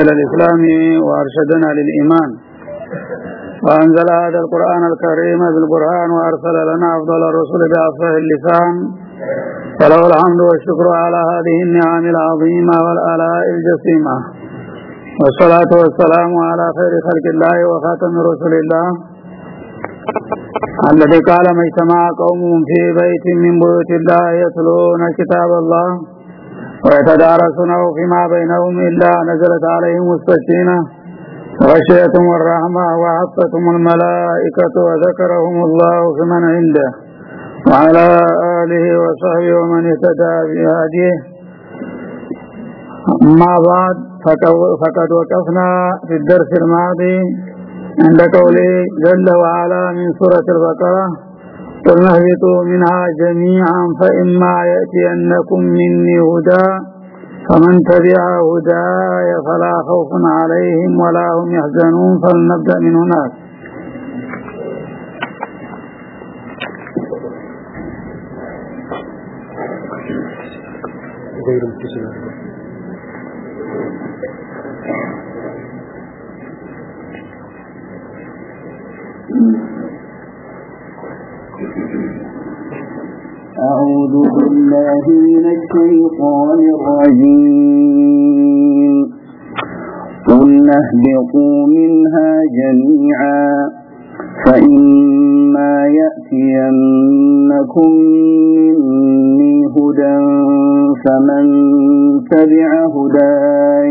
إلى الإسلام وأرشدنا للإيمان. وأنزل هذا القرآن الكريم بالقرآن وأرسل لنا أفضل الرسل بأفصح اللسان. فله الحمد والشكر على هذه النعم العظيمة والآلاء الجسيمة. والصلاة والسلام على خير خلق الله وخاتم رسل الله. الذي قال ما اجتمع قوم في بيت من بيوت الله يتلون كتاب الله. ويتدارسونه فيما بينهم إلا نزلت عليهم السكينة. غشيتهم الرحمة وحفتهم الملائكة وذكرهم الله فمن عنده. وعلى آله وصحبه ومن اهتدى بهديه. أما بعد فقد وقفنا في الدرس الماضي عند قوله جل وعلا من سورة البقرة قل اهبطوا منها جميعا فإما يأتينكم مني هدى فمن تبع هداي فلا خوف عليهم ولا هم يحزنون فلنبدأ من هناك غير متصل أعوذ بالله من الشيطان الرجيم. قل أهبطوا منها جميعا فإما يأتينكم مني هدى فمن تبع هداي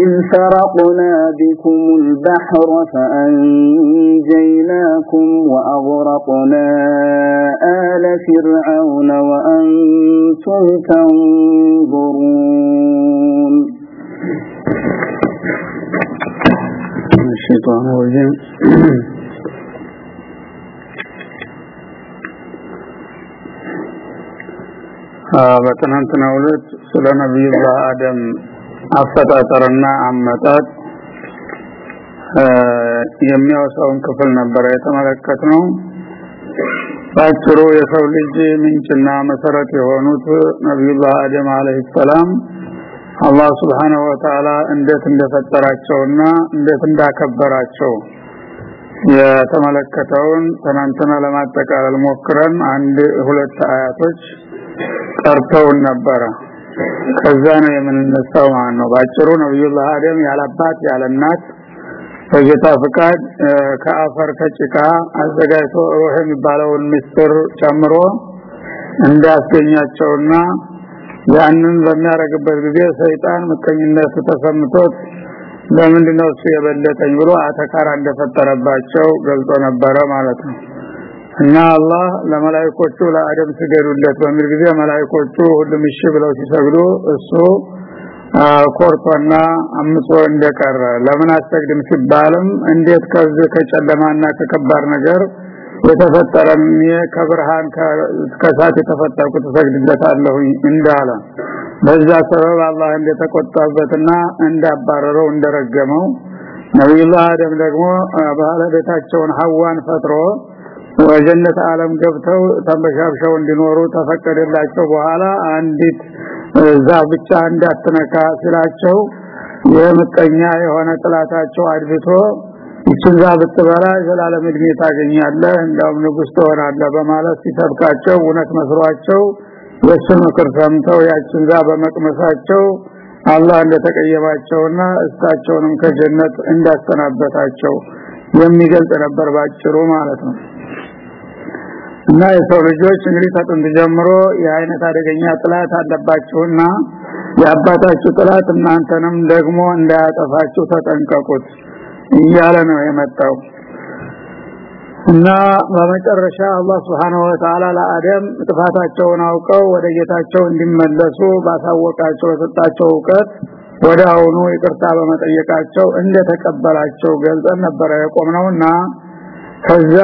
وإذ فرقنا بكم البحر فأنجيناكم وأغرقنا آل فرعون وأنتم تنظرون الشيطان الرجيم በትናንትናው ዕለት ስለ ነቢዩላህ አደም አፈጣጠርና አመጣጥ የሚያወሳውን ክፍል ነበረ የተመለከትነው። ባጭሩ የሰው ልጅ ምንጭና መሰረት የሆኑት ነቢዩላህ አደም አለይሂ ሰላም አላህ Subhanahu Wa እንዴት እንደፈጠራቸውና እንዴት እንዳከበራቸው የተመለከተውን ትናንትና ለማጠቃለል ሞክረን አንድ ሁለት አያቶች ቀርተውን ነበረ ከዛ ነው የምንነሳው ማለት ነው። ባጭሩ ነብዩላህ አደም ያለባት ያለናት በጌታ ፍቃድ ከአፈር ከጭቃ አዘጋጅቶ ሩህ የሚባለውን ምስጢር ጨምሮ እንዳስገኛቸውና ያንን በሚያረግበት ጊዜ ሰይጣን ምቀኝነት ተሰምቶት ለምንድን ነው እሱ የበለጠኝ ብሎ አተካራ እንደፈጠረባቸው ገልጾ ነበረ ማለት ነው እና አላህ ለመላእክቶቹ ለአደም ስገዱለት በሚል ጊዜ መላእክቶቹ ሁሉም እሺ ብለው ሲሰግዱ እሱ ኮርቶና አምጾ እንደቀረ። ለምን አስተግድም ሲባልም እንዴት ከዚህ ከጨለማና ከከባድ ነገር የተፈጠረን ከብርሃን ከሳት የተፈጠርኩ ተሰግድለታለሁ እንዳለ በዛ ሰበብ አላህ እንደተቆጣበትና እንዳባረረው እንደረገመው። ነብዩላህ አደም ደግሞ ባለቤታቸውን ሐዋን ፈጥሮ ወጀነት ዓለም ገብተው ተንበሻብሸው እንዲኖሩ ተፈቀደላቸው በኋላ አንዲት ዛፍ ብቻ እንዳትነካ ሲላቸው የምቀኛ የሆነ ጥላታቸው አድብቶ ይችን ዛፍ ብትበላ ዘላለም እድሜ ታገኛለህ እንደውም ንጉስ ትሆናለህ በማለት ሲሰብካቸው እውነት መስሏቸው የእሱን ምክር ሰምተው ያችን ዛፍ በመቅመሳቸው አላህ እንደተቀየማቸውና እሳቸውንም ከጀነት እንዳስተናበታቸው የሚገልጽ ነበር ባጭሩ ማለት ነው። እና የሰው ልጆች እንግዲህ ከጥንት ጀምሮ የአይነት አደገኛ ጥላት አለባችሁና የአባታችሁ ጥላት እናንተንም ደግሞ እንዳያጠፋችሁ ተጠንቀቁት እያለ ነው የመጣው። እና በመጨረሻ አላህ Subhanahu Wa Ta'ala ለአደም ጥፋታቸውን አውቀው ወደ ጌታቸው እንዲመለሱ ባሳወቃቸው በሰጣቸው ዕውቀት ወደ አሁኑ ይቅርታ በመጠየቃቸው እንደተቀበላቸው ገልጸን ነበረ የቆምነውና ከዛ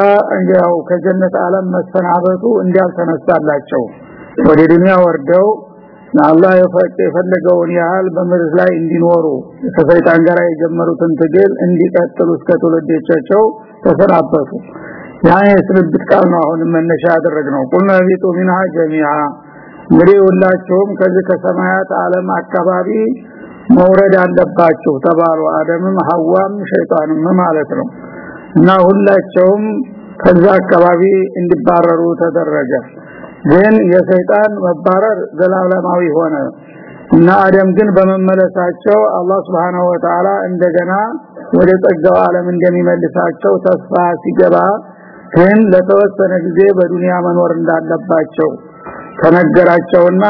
ያው ከጀነት ዓለም መሰናበቱ እንዲያልተነሳላቸው ወደ ዱንያ ወርደው አላህ የፈለገውን ያህል በምድር ላይ እንዲኖሩ ከሰይጣን ጋር የጀመሩትን ትግል እንዲቀጥሉ እስከ ትውልዶቻቸው ተሰናበቱ። ያ የስልብት ቃል ነው አሁን መነሻ ያደረግነው። ቁልና ቢጡ ሚንሃ ጀሚዓ። እንግዲህ ሁላችሁም ከዚህ ከሰማያት ዓለም አካባቢ መውረድ አለባችሁ ተባሉ። አደምም ሐዋም ሸይጣንም ማለት ነው። እና ሁላቸውም ከዛ አካባቢ እንዲባረሩ ተደረገ። ግን የሰይጣን መባረር ዘላለማዊ ሆነ። እና አደም ግን በመመለሳቸው አላህ Subhanahu Wa እንደገና ወደ ጸጋው ዓለም እንደሚመልሳቸው ተስፋ ሲገባ ግን ለተወሰነ ጊዜ በዱንያ መኖር እንዳለባቸው ተነገራቸውና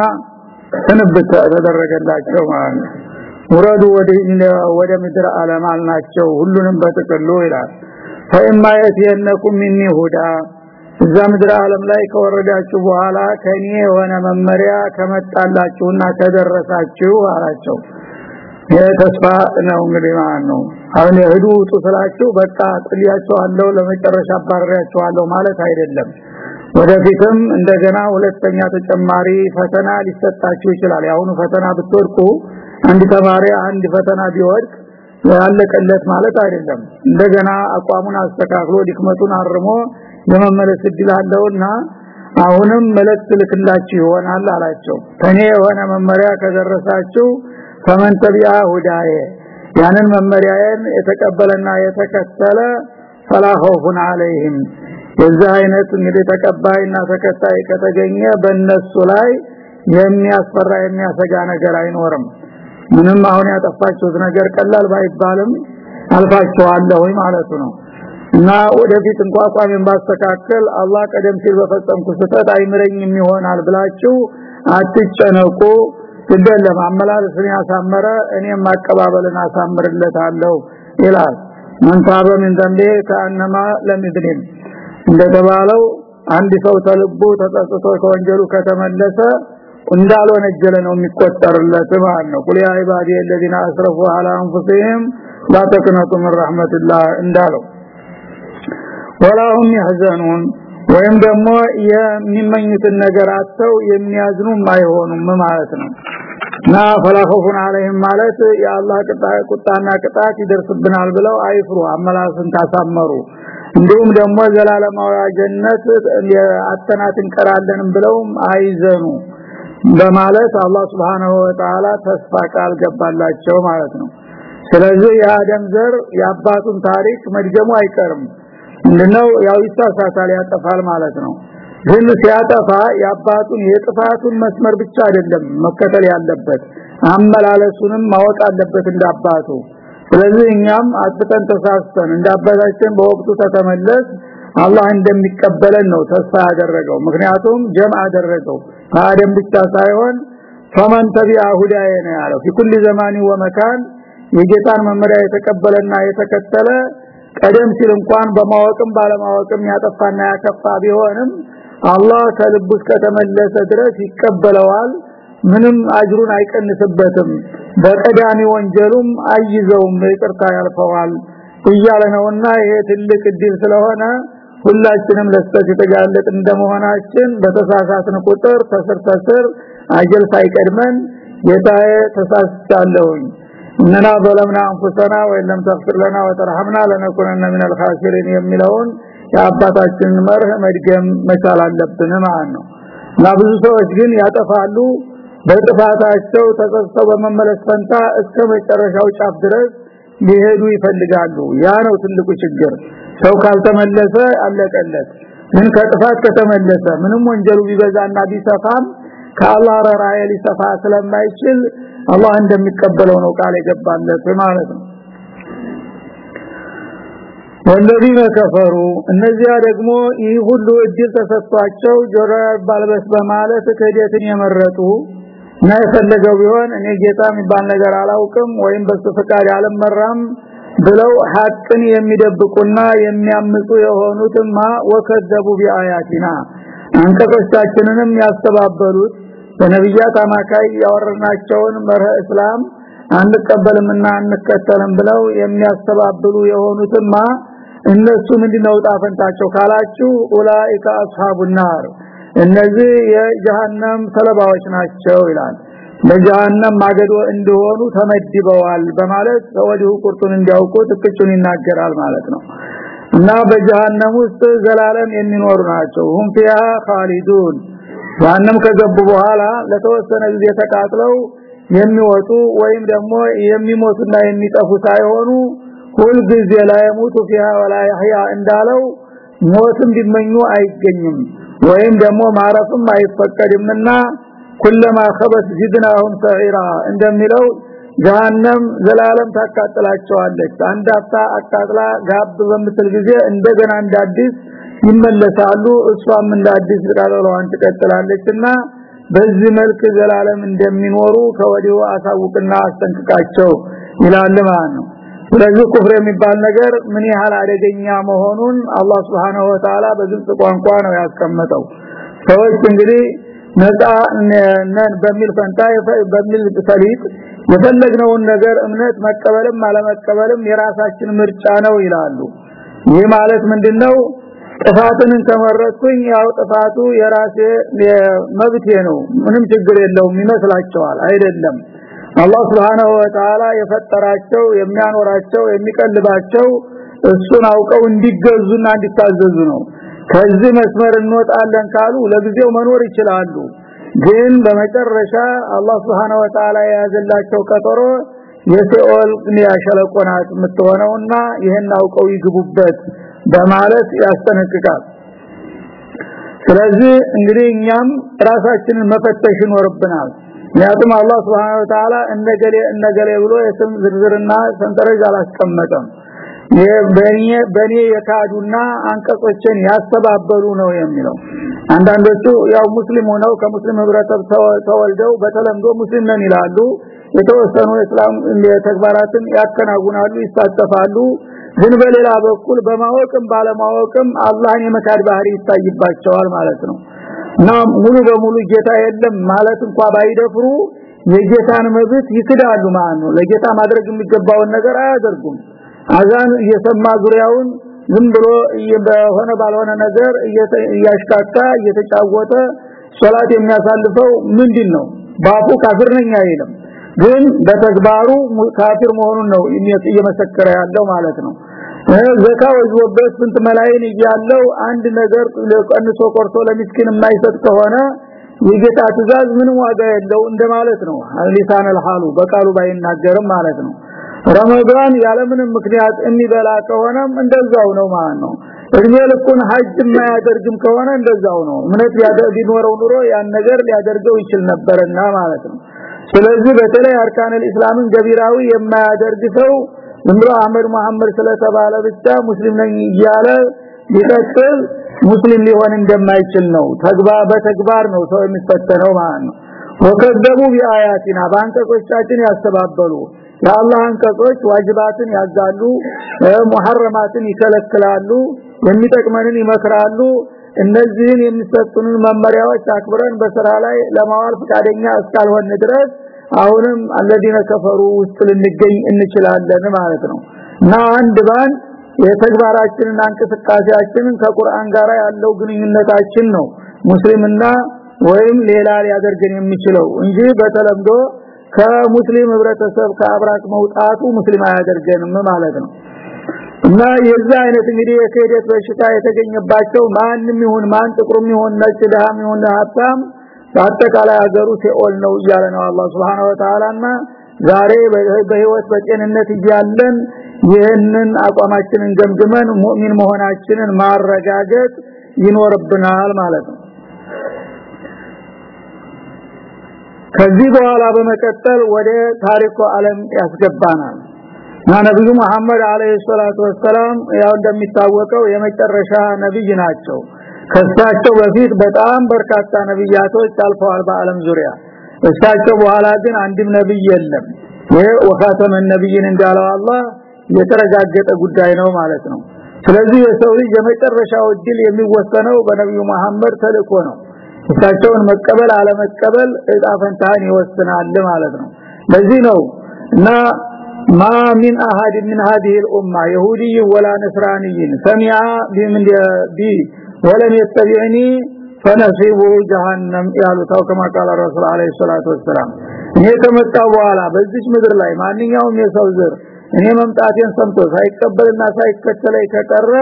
ስንብት ተደረገላቸው ማለት ነው ውረዱ ወደ ምድር ዓለም አልናቸው ሁሉንም በጥቅሉ ይላል። ፈኢማ የትየነኩም ሚኒ ሁዳ እዛ ምድር ዓለም ላይ ከወረዳችሁ በኋላ ከኔ የሆነ መመሪያ ከመጣላችሁና ከደረሳችሁ አላቸው። የተስፋ ነው እንግዲህ ማለት ነው። አሁን የህዱ ውጡ ስላችሁ በቃ ጥሊያቸዋለሁ ለመጨረሻ አባረሪያቸዋለሁ ማለት አይደለም። ወደፊትም እንደገና ሁለተኛ ተጨማሪ ፈተና ሊሰጣችሁ ይችላል። ያሁኑ ፈተና ብትወድቁ አንድ ተማሪ አንድ ፈተና ቢወድቅ ያለቀለት ማለት አይደለም። እንደገና አቋሙን አስተካክሎ ድክመቱን አርሞ የመመለስ እድል አሁንም መልእክት ልክላችሁ ይሆናል አላቸው። ከኔ የሆነ መመሪያ ከደረሳችሁ ፈመንተቢያ ሁዳዬ ያንን መመሪያዬን የተቀበለና የተከተለ ፈላኸውፉን አለይህም። የዚህ አይነት እንግዲህ ተቀባይና ተከታይ ከተገኘ በእነሱ ላይ የሚያስፈራ የሚያሰጋ ነገር አይኖርም ምንም አሁን ያጠፋችሁት ነገር ቀላል ባይባልም አልፋችኋል ወይ ማለቱ ነው። እና ወደፊት እንኳን ቋሜን ባስተካከል አላህ ቀደም ሲል በፈጸምኩ ስህተት አይምረኝም ይሆናል ብላችሁ አትጨነቁ። እንደለም ለማመላለስን ያሳመረ እኔም አቀባበልን አሳምርለታለሁ ይላል። መንታበ ምን ዘንዴ ከአነማ ለምድሪም እንደተባለው አንድ ሰው ተልቦ ተጸጽቶ ከወንጀሉ ከተመለሰ እንዳልወነጀለ ነው የሚቆጠርለት ማለት ነው ቁል ያ ኢባዲ الذين اسرفوا على انفسهم لا تقنطوا من رحمه الله እንዳለው ወላሁም ያህዘኑን ወይም ደግሞ የሚመኙትን ነገር አጥተው የሚያዝኑም አይሆኑም ማለት ነው ና ፈላኸፉን አለይሂም ማለት የአላህ ቁጣና ቅጣት ይደርስብናል ብለው አይፍሩ አመላስን ታሳመሩ እንዲሁም ደግሞ ዘላለማዊ ጀነት አተናት እንቀራለንም ብለውም አይዘኑ በማለት አላህ Subhanahu Wa Ta'ala ተስፋ ቃል ገባላቸው ማለት ነው። ስለዚህ የአደም ዘር የአባቱን ታሪክ መድገሙ አይቀርም። ምንድነው? ያው ይሳሳታል ያጠፋል ማለት ነው። ግን ሲያጠፋ የአባቱን የጥፋቱን መስመር ብቻ አይደለም መከተል ያለበት አመላለሱንም ማወቅ አለበት እንዳባቱ ስለዚህ እኛም አጥተን ተሳስተን እንዳባታችን በወቅቱ ተተመለስ አላህ እንደሚቀበለን ነው ተስፋ ያደረገው። ምክንያቱም ጀም አደረገው አደም ብቻ ሳይሆን ፈመን ተቢአ ሁዳየ ነው ያለው። በኩል ዘማኒ ወመካን የጌታን መመሪያ የተቀበለና የተከተለ ቀደም ሲል እንኳን በማወቅም ባለማወቅም ያጠፋና ያከፋ ቢሆንም አላህ ከልቡ ከተመለሰ ድረስ ይቀበለዋል። ምንም አጅሩን አይቀንስበትም። በቀዳሚ ወንጀሉም አይዘውም ይቅርታ ያልፈዋል እያለ ነውና ይሄ ትልቅ እድል ስለሆነ ሁላችንም ለስተት የተጋለጥ እንደመሆናችን በተሳሳትን ቁጥር ተስር ተስር አጀል ሳይቀድመን ጌታዬ ተሳስቻለሁኝ። እነና በለምና አንፉሰና ወይለም ተፍር ለና ወተርሐምና ለነኩነነ ሚነል ኻሲሪን የሚለውን የአባታችንን መርህ መድገም መቻል አለብን ማለት ነው። እና ብዙ ሰዎች ግን ያጠፋሉ በጥፋታቸው ተጸጽተው በመመለስ ፈንታ እስከ መጨረሻው ጫፍ ድረስ ሊሄዱ ይፈልጋሉ። ያ ነው ትልቁ ችግር። ሰው ካልተመለሰ አለቀለት። ግን ከጥፋት ከተመለሰ? ምንም ወንጀሉ ቢበዛና ቢሰፋም ከአላህ ራራየ ሊሰፋ ስለማይችል አላህ እንደሚቀበለው ነው ቃል የገባለት ማለት ነው። ወለዲነ ከፈሩ እነዚያ ደግሞ ይህ ሁሉ እድል ተሰጥቷቸው ጆሮ ባልበስ በማለት ክህደትን የመረጡ እና የፈለገው ቢሆን እኔ ጌታ የሚባል ነገር አላውቅም ወይም በሱ ፈቃድ አልመራም ብለው ሐቅን የሚደብቁና የሚያምፁ የሆኑትማ ወከዘቡ ቢአያቲና አንቀጾቻችንንም ያስተባበሉት በነብያት አማካይ ያወረናቸውን መርህ እስላም አንቀበልምና አንከተልም ብለው የሚያስተባብሉ የሆኑትማ እነሱ ምንድነው ጣፈንታቸው ካላችሁ ኡላኢካ አስሐቡን ናር እነዚህ የጀሃነም ሰለባዎች ናቸው ይላል። ለጀሃነም ማገዶ እንደሆኑ ተመድበዋል በማለት ወዲሁ ቁርጡን እንዲያውቁ ጥቅቹን ይናገራል ማለት ነው። እና በጀሃነም ውስጥ ዘላለም የሚኖሩ ናቸው። ሁም ፊያ ኻሊዱን። ጀሃነም ከገቡ በኋላ ለተወሰነ ጊዜ ተቃጥለው የሚወጡ ወይም ደግሞ የሚሞቱና የሚጠፉ ሳይሆኑ ሁል ጊዜ ላይ ሙቱ ፊያ ወላ ይህያ እንዳለው ሞት ቢመኙ አይገኝም። ወይም ደግሞ ማረፍም አይፈቀድምና ኩለማ خبث جدناهم سعيرا እንደሚለው ጀሃነም ዘላለም ታቃጥላቸዋለች አንድ አፍታ አቃጥላ ጋብ በምትል ጊዜ እንደገና እንዳዲስ ይመለሳሉ እሷም እንዳዲስ ቃጠሎዋን ትቀጥላለችና በዚህ መልክ ዘላለም እንደሚኖሩ ከወዲሁ አሳውቅና አስጠንቅቃቸው ይላል ማለት ነው ስለዚህ ኩፍር የሚባል ነገር ምን ያህል አደገኛ መሆኑን አላህ Subhanahu Wa በግልጽ ቋንቋ ነው ያስቀመጠው። ሰዎች እንግዲህ ነፃ ነን በሚል ፈንታ በሚል ሰሊጥ የፈለግነውን ነገር እምነት መቀበልም አለመቀበልም የራሳችን ምርጫ ነው ይላሉ። ይህ ማለት ምንድነው? ጥፋትን ተመረጥኩኝ ያው ጥፋቱ የራሴ መብቴ ነው ምንም ችግር የለውም ይመስላቸዋል። አይደለም አላህ Subhanahu Wa Ta'ala የፈጠራቸው የሚያኖራቸው የሚቀልባቸው እሱን አውቀው እንዲገዙና እንዲታዘዙ ነው። ከዚህ መስመር እንወጣለን ካሉ ለጊዜው መኖር ይችላሉ። ግን በመጨረሻ አላህ Subhanahu Wa Ta'ala የያዘላቸው ቀጠሮ የሲኦል ያሸለቆናት የምትሆነውና ይሄን አውቀው ይግቡበት በማለት ያስጠነቅቃል። ስለዚህ እንግዲህ እኛም ራሳችንን መፈተሽ ይኖርብናል ምክንያቱም አላህ Subhanahu Wa Ta'ala እነገሌ እነገሌ ብሎ የስም ዝርዝርና ሰንጠረዥ አላስቀመጠም። በኔ በኔ የካዱና አንቀጾችን ያስተባበሉ ነው የሚለው። አንዳንዶቹ ያው ሙስሊም ሆነው ከሙስሊም ህብረተሰብ ተወልደው በተለምዶ ሙስሊም ነን ይላሉ። የተወሰኑ እስላም ተግባራትን ያከናውናሉ ይሳተፋሉ። ግን በሌላ በኩል በማወቅም ባለማወቅም አላህን የመካድ ባህሪ ይታይባቸዋል ማለት ነው እና ሙሉ በሙሉ ጌታ የለም ማለት እንኳን ባይደፍሩ የጌታን መብት ይክዳሉ ማለት ነው። ለጌታ ማድረግ የሚገባውን ነገር አያደርጉም። አዛን እየሰማ ዙሪያውን ዝም ብሎ በሆነ ባልሆነ ነገር እያሽካካ እየተጫወተ ሶላት የሚያሳልፈው ምንድነው? ባፉ ካፍር ነኝ አይልም። ግን በተግባሩ ካፊር መሆኑን ነው እየመሰከረ ያለው ማለት ነው ዘካ ወዝወበት ስንት መላይን ያለው አንድ ነገር ለቀንሶ ቆርቶ ለሚስኪን የማይሰጥ ከሆነ የጌታ ትእዛዝ ምንም ዋጋ የለው እንደማለት ነው። አልሊሳን አልሐሉ በቃሉ ባይናገርም ማለት ነው። ረመዳን ያለምንም ምክንያት እንዲበላ ከሆነም እንደዛው ነው ማለት ነው። እድሜ ልኩን ሐጅ የማያደርግም ከሆነ እንደዛው ነው። እምነት ያደርግ ኑሮ ያን ነገር ሊያደርገው ይችል ነበርና ማለት ነው። ስለዚህ በተለይ አርካን እስላምን ገቢራዊ የማያደርግ ሰው ዝም ብሎ አህመድ መሐመድ ስለተባለ ብቻ ሙስሊም ነኝ እያለ ሊቀጥል ሙስሊም ሊሆን እንደማይችል ነው። ተግባር በተግባር ነው ሰው የሚፈተነው ማለት ነው። ወከደቡ ቢአያቲና ባንቀጾቻችን ያስተባበሉ የአላህ አንቀጾች ዋጅባትን ያዛሉ ሙሐረማትን ይከለክላሉ የሚጠቅመንን ይመክራሉ። እነዚህን የሚሰጡንን መመሪያዎች አክብረን በስራ ላይ ለማዋል ፈቃደኛ እስካልሆን ድረስ አሁንም አለዲነ ከፈሩ ውስጥ ልንገኝ እንችላለን ማለት ነው። እና አንድ ባን የተግባራችንና እንቅስቃሴያችንን ከቁርአን ጋር ያለው ግንኙነታችን ነው። ሙስሊምና ወይም ሌላ ሊያደርገን የሚችለው እንጂ በተለምዶ ከሙስሊም ህብረተሰብ ከአብራክ መውጣቱ ሙስሊም አያደርገንም ማለት ነው። እና የዛ አይነት እንግዲህ የክህደት በሽታ የተገኘባቸው ማንም ይሁን ማን ጥቁርም ይሁን ነጭ ደሃም ይሁን ሀብታም በአጠቃላይ ሀገሩ ሲኦል ነው እያለ ነው አላህ Subhanahu Wa Ta'ala ዛሬ በህይወት በጤንነት እያለን ይህንን አቋማችንን ገምግመን ሙእሚን መሆናችንን ማረጋገጥ ይኖርብናል ማለት ነው። ከዚህ በኋላ በመቀጠል ወደ ታሪኩ ዓለም ያስገባናል። እና ነብዩ መሐመድ አለይሂ ሰላቱ ወሰለም ያው እንደሚታወቀው የመጨረሻ ነብይ ናቸው ከሳቸው በፊት በጣም በርካታ ነብያቶች አልፈዋል በአለም ዙሪያ እሳቸው በኋላ ግን አንድም ነብይ የለም ይሄ ወኻተመ ነብይን እንዳለው አላህ የተረጋገጠ ጉዳይ ነው ማለት ነው ስለዚህ የሰው ልጅ የመጨረሻው እድል የሚወሰነው በነብዩ መሐመድ ተልእኮ ነው እሳቸውን መቀበል አለመቀበል እጣ ፈንታን ይወስናል ማለት ነው ለዚህ ነው እና ما من احد من هذه الامه يهودي ولا نصراني سمع بمن بي ወለም የተቢዕኒ ፈነሲቡ ጀሃነም ያሉታው ከማ ቃል ረሱል አለይሂ ሰላቱ ወሰለም እኔ ከመጣው በኋላ በዚህ ምድር ላይ ማንኛውም የሰው ዘር እኔ መምጣቴን ሰምቶ ሳይቀበልና ሳይከተለኝ ከቀረ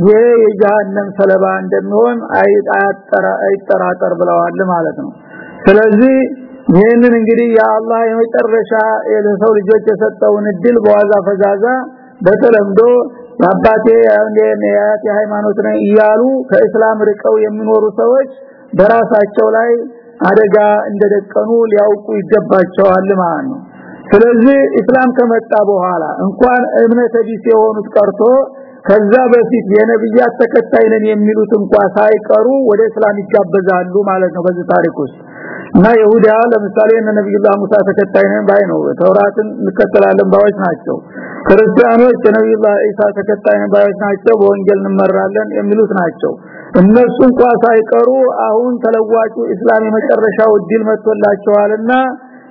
ይሄ የጀሃነም ሰለባ እንደሚሆን አይጣጠራ አይጠራጠር ብለዋል ማለት ነው። ስለዚህ ይህንን እንግዲህ የአላህ የመጨረሻ የሰው ልጆች የሰጠውን እድል በዋዛ ፈዛዛ በተለምዶ አባቴ የአያት ሃይማኖት ነው እያሉ ከእስላም ርቀው የሚኖሩ ሰዎች በራሳቸው ላይ አደጋ እንደደቀኑ ሊያውቁ ይገባቸዋል ማለት ነው። ስለዚህ እስላም ከመጣ በኋላ እንኳን እምነተ ቢስ የሆኑት ቀርቶ ከዛ በፊት የነብያት ተከታይ ነን የሚሉት እንኳን ሳይቀሩ ወደ እስላም ይጋበዛሉ ማለት ነው በዚህ ታሪክ ውስጥ። እና ይሁዳ ለምሳሌ እነ ነብዩላህ ሙሳ ተከታይ ነን ባይ ነው። ተውራትን እንከተላለን ባዮች ናቸው ክርስቲያኖች የነብዩላህ ኢሳ ተከታይ ነን ባዮች ናቸው በወንጌል እንመራለን የሚሉት ናቸው። እነሱ እንኳን ሳይቀሩ አሁን ተለዋጩ እስላም የመጨረሻው እድል መጥቶላቸዋልና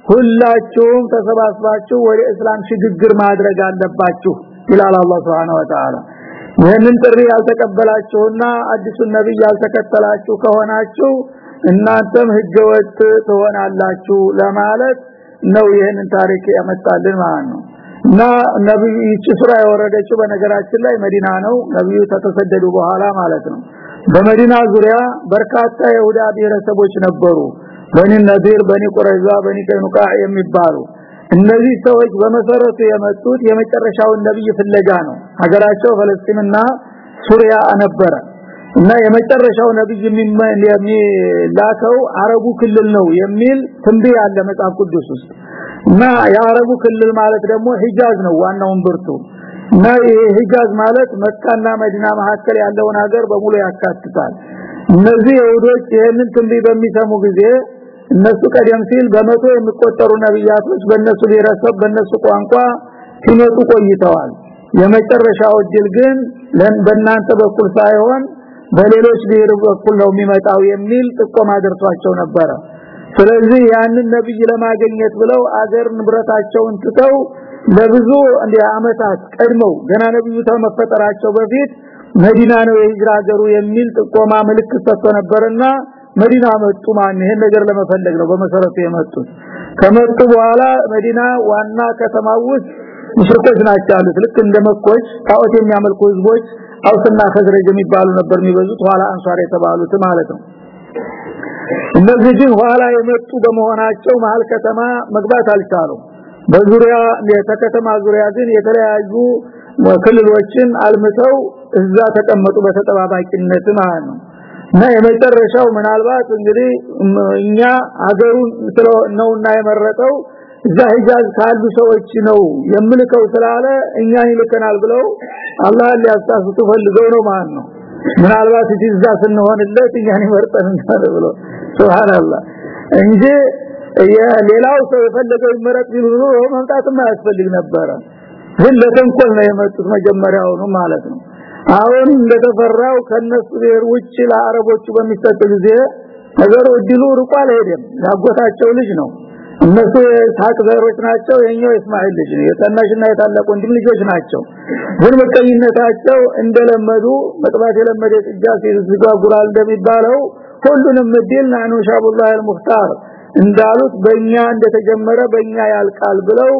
ሁላችሁም ተሰባስባችሁ ወደ እስላም ሽግግር ማድረግ አለባችሁ ይላል አላህ Subhanahu Wa Ta'ala ይህንን ጥሪ ያልተቀበላችሁና አዲሱን ነብይ ያልተከተላችሁ ከሆናችሁ እናንተም ህገወጥ ትሆናላችሁ ለማለት ነው ይህንን ታሪክ ያመጣልን ማለት ነው እና ነብዩ ሱራ የወረደችው በነገራችን ላይ መዲና ነው። ነብዩ ተተሰደዱ በኋላ ማለት ነው። በመዲና ዙሪያ በርካታ የሁዳ ብሔረሰቦች ነበሩ። በኒ ነዚር በኒ ቁረይዛ በኒ ቀይኑቃ የሚባሉ እነዚህ ሰዎች በመሰረቱ የመጡት የመጨረሻውን ነብይ ፍለጋ ነው። ሀገራቸው ፍልስጤምና ሱሪያ ነበረ እና የመጨረሻው ነብይ የሚላከው አረቡ ክልል ነው የሚል ትንቢት አለ መጽሐፍ ቅዱስ ውስጥ እና የአረቡ ክልል ማለት ደግሞ ሂጃዝ ነው ዋናውን ብርቱ። እና ሂጃዝ ማለት መካና መዲና መካከል ያለውን ሀገር በሙሉ ያካትታል። እነዚህ ይሁዶች ይህንን ትንቢት በሚሰሙ ጊዜ እነሱ ቀደም ሲል በመቶ የሚቆጠሩ ነብያቶች በእነሱ ሊረሰብ በእነሱ ቋንቋ ሲመጡ ቆይተዋል። የመጨረሻው እድል ግን በእናንተ በኩል ሳይሆን በሌሎች ብሔር በኩል ነው የሚመጣው የሚል ጥቆማ ደርሷቸው ነበረ ስለዚህ ያንን ነብይ ለማግኘት ብለው አገር ንብረታቸውን ትተው ለብዙ እንደ አመታት ቀድመው ገና ነብዩ ተመፈጠራቸው በፊት መዲና ነው የሂጅራ ሀገሩ የሚል ጥቆማ ምልክት ሰጥቶ ነበርና መዲና መጡ ማን? ይሄን ነገር ለመፈለግ ነው በመሰረቱ የመጡት። ከመጡ በኋላ መዲና ዋና ከተማ ውስጥ ሙሽሪኮች ናቸው ያሉት። ልክ እንደ መኮች ታውት የሚያመልኩ ህዝቦች አውስና ከዝረጅ የሚባሉ ነበር የሚበዙት ኋላ አንሷር የተባሉት ማለት ነው እነዚህ ግን ኋላ የመጡ በመሆናቸው መሃል ከተማ መግባት አልቻሉም። በዙሪያ የተከተማ ዙሪያ ግን የተለያዩ ክልሎችን አልምተው እዛ ተቀመጡ በተጠባባቂነት ማለት ነው። እና የመጨረሻው ምናልባት እንግዲህ እኛ ሀገሩን ነውና የመረጠው እዛ ሂጃዝ ካሉ ሰዎች ነው የምልከው ስላለ እኛን ይልከናል ብለው አላህ ሊያሳስቱ ፈልገው ነው ማለት ነው ምናልባት እዛ ስንሆንለት እኛን ይመርጠን እንዳለ ብሎ ሱብሃንአላህ። እንጂ የሌላው ሰው የፈለገው ይመረጥ ቢሉ ኑሮ መምጣትም አያስፈልግ ነበረ። ግን ለተንኮል ነው የመጡት መጀመሪያውኑ ማለት ነው። አሁን እንደተፈራው ከነሱ ብሔር ውጭ ለአረቦቹ በሚሰጥ ጊዜ ነገሩ እድሉ ርቆ አልሄደም ያጎታቸው ልጅ ነው እነሱ የታቅ ዘሮች ናቸው። የኛው እስማኤል ልጅ ነው። የታናሽና የታላቅ ወንድም ልጆች ናቸው። ግን መቀኝነታቸው እንደለመዱ መጥባት የለመደ ጥጃ ሲዝጓጉራል እንደሚባለው ሁሉንም እድል ናኑ ሻቡላህ አልሙክታር እንዳሉት በእኛ እንደተጀመረ በእኛ ያልቃል ብለው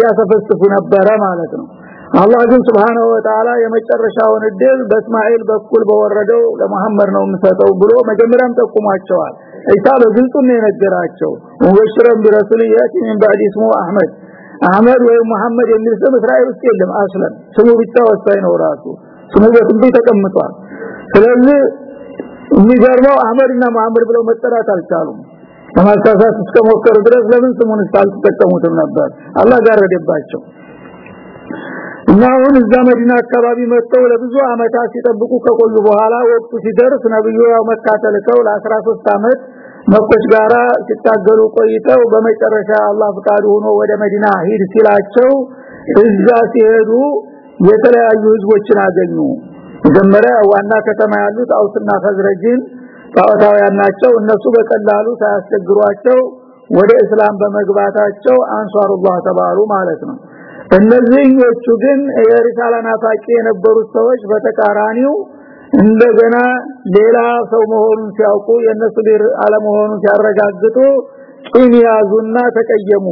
ያሰፈስፉ ነበረ ማለት ነው። አላህ ግን Subhanahu Wa የመጨረሻውን እድል በእስማኤል በኩል በወረደው ለመሐመድ ነው የምሰጠው ብሎ መጀመሪያም ጠቁሟቸዋል ኢሳ በግልጽ ነው የነገራቸው። ወሽረም ቢረሱል ያቲ ምን ባዲ ስሙ አህመድ። ወይ መሐመድ የሚል ስም እስራኤል ውስጥ የለም። አስለን ስሙ ብቻ ወሳኝ ነው ራሱ። ስሙ በትንቢት ተቀምጧል። ስለዚህ የሚገርመው አህመድና መሐመድ ብለው መጠራት አልቻሉም። ለማሳሳት እስከሞከሩ ድረስ ለምን ስሙን አልተጠቀሙትም ነበር? አላህ ጋረደባቸው እና አሁን እዛ መዲና አካባቢ መጥተው ለብዙ አመታት ሲጠብቁ ከቆዩ በኋላ ወቅቱ ሲደርስ ነብዩ ያው መካ ተልከው ለ13 አመት መኮች ጋራ ሲታገሉ ቆይተው በመጨረሻ አላህ ፍቃዱ ሆኖ ወደ መዲና ሂድ ሲላቸው እዛ ሲሄዱ የተለያዩ ህዝቦችን አገኙ። መጀመሪያ ዋና ከተማ ያሉት አውስና ፈዝረጅን ጣዖታውያን ናቸው። እነሱ በቀላሉ ሳያስቸግሯቸው ወደ እስላም በመግባታቸው አንሷሩላህ ተባሉ ማለት ነው እነዚህኞቹ ግን የሪሳላ ናፋቂ የነበሩት ሰዎች በተቃራኒው እንደገና ሌላ ሰው መሆኑን ሲያውቁ የነሱ ቢር አለመሆኑን ሲያረጋግጡ ቂም ያዙና ተቀየሙ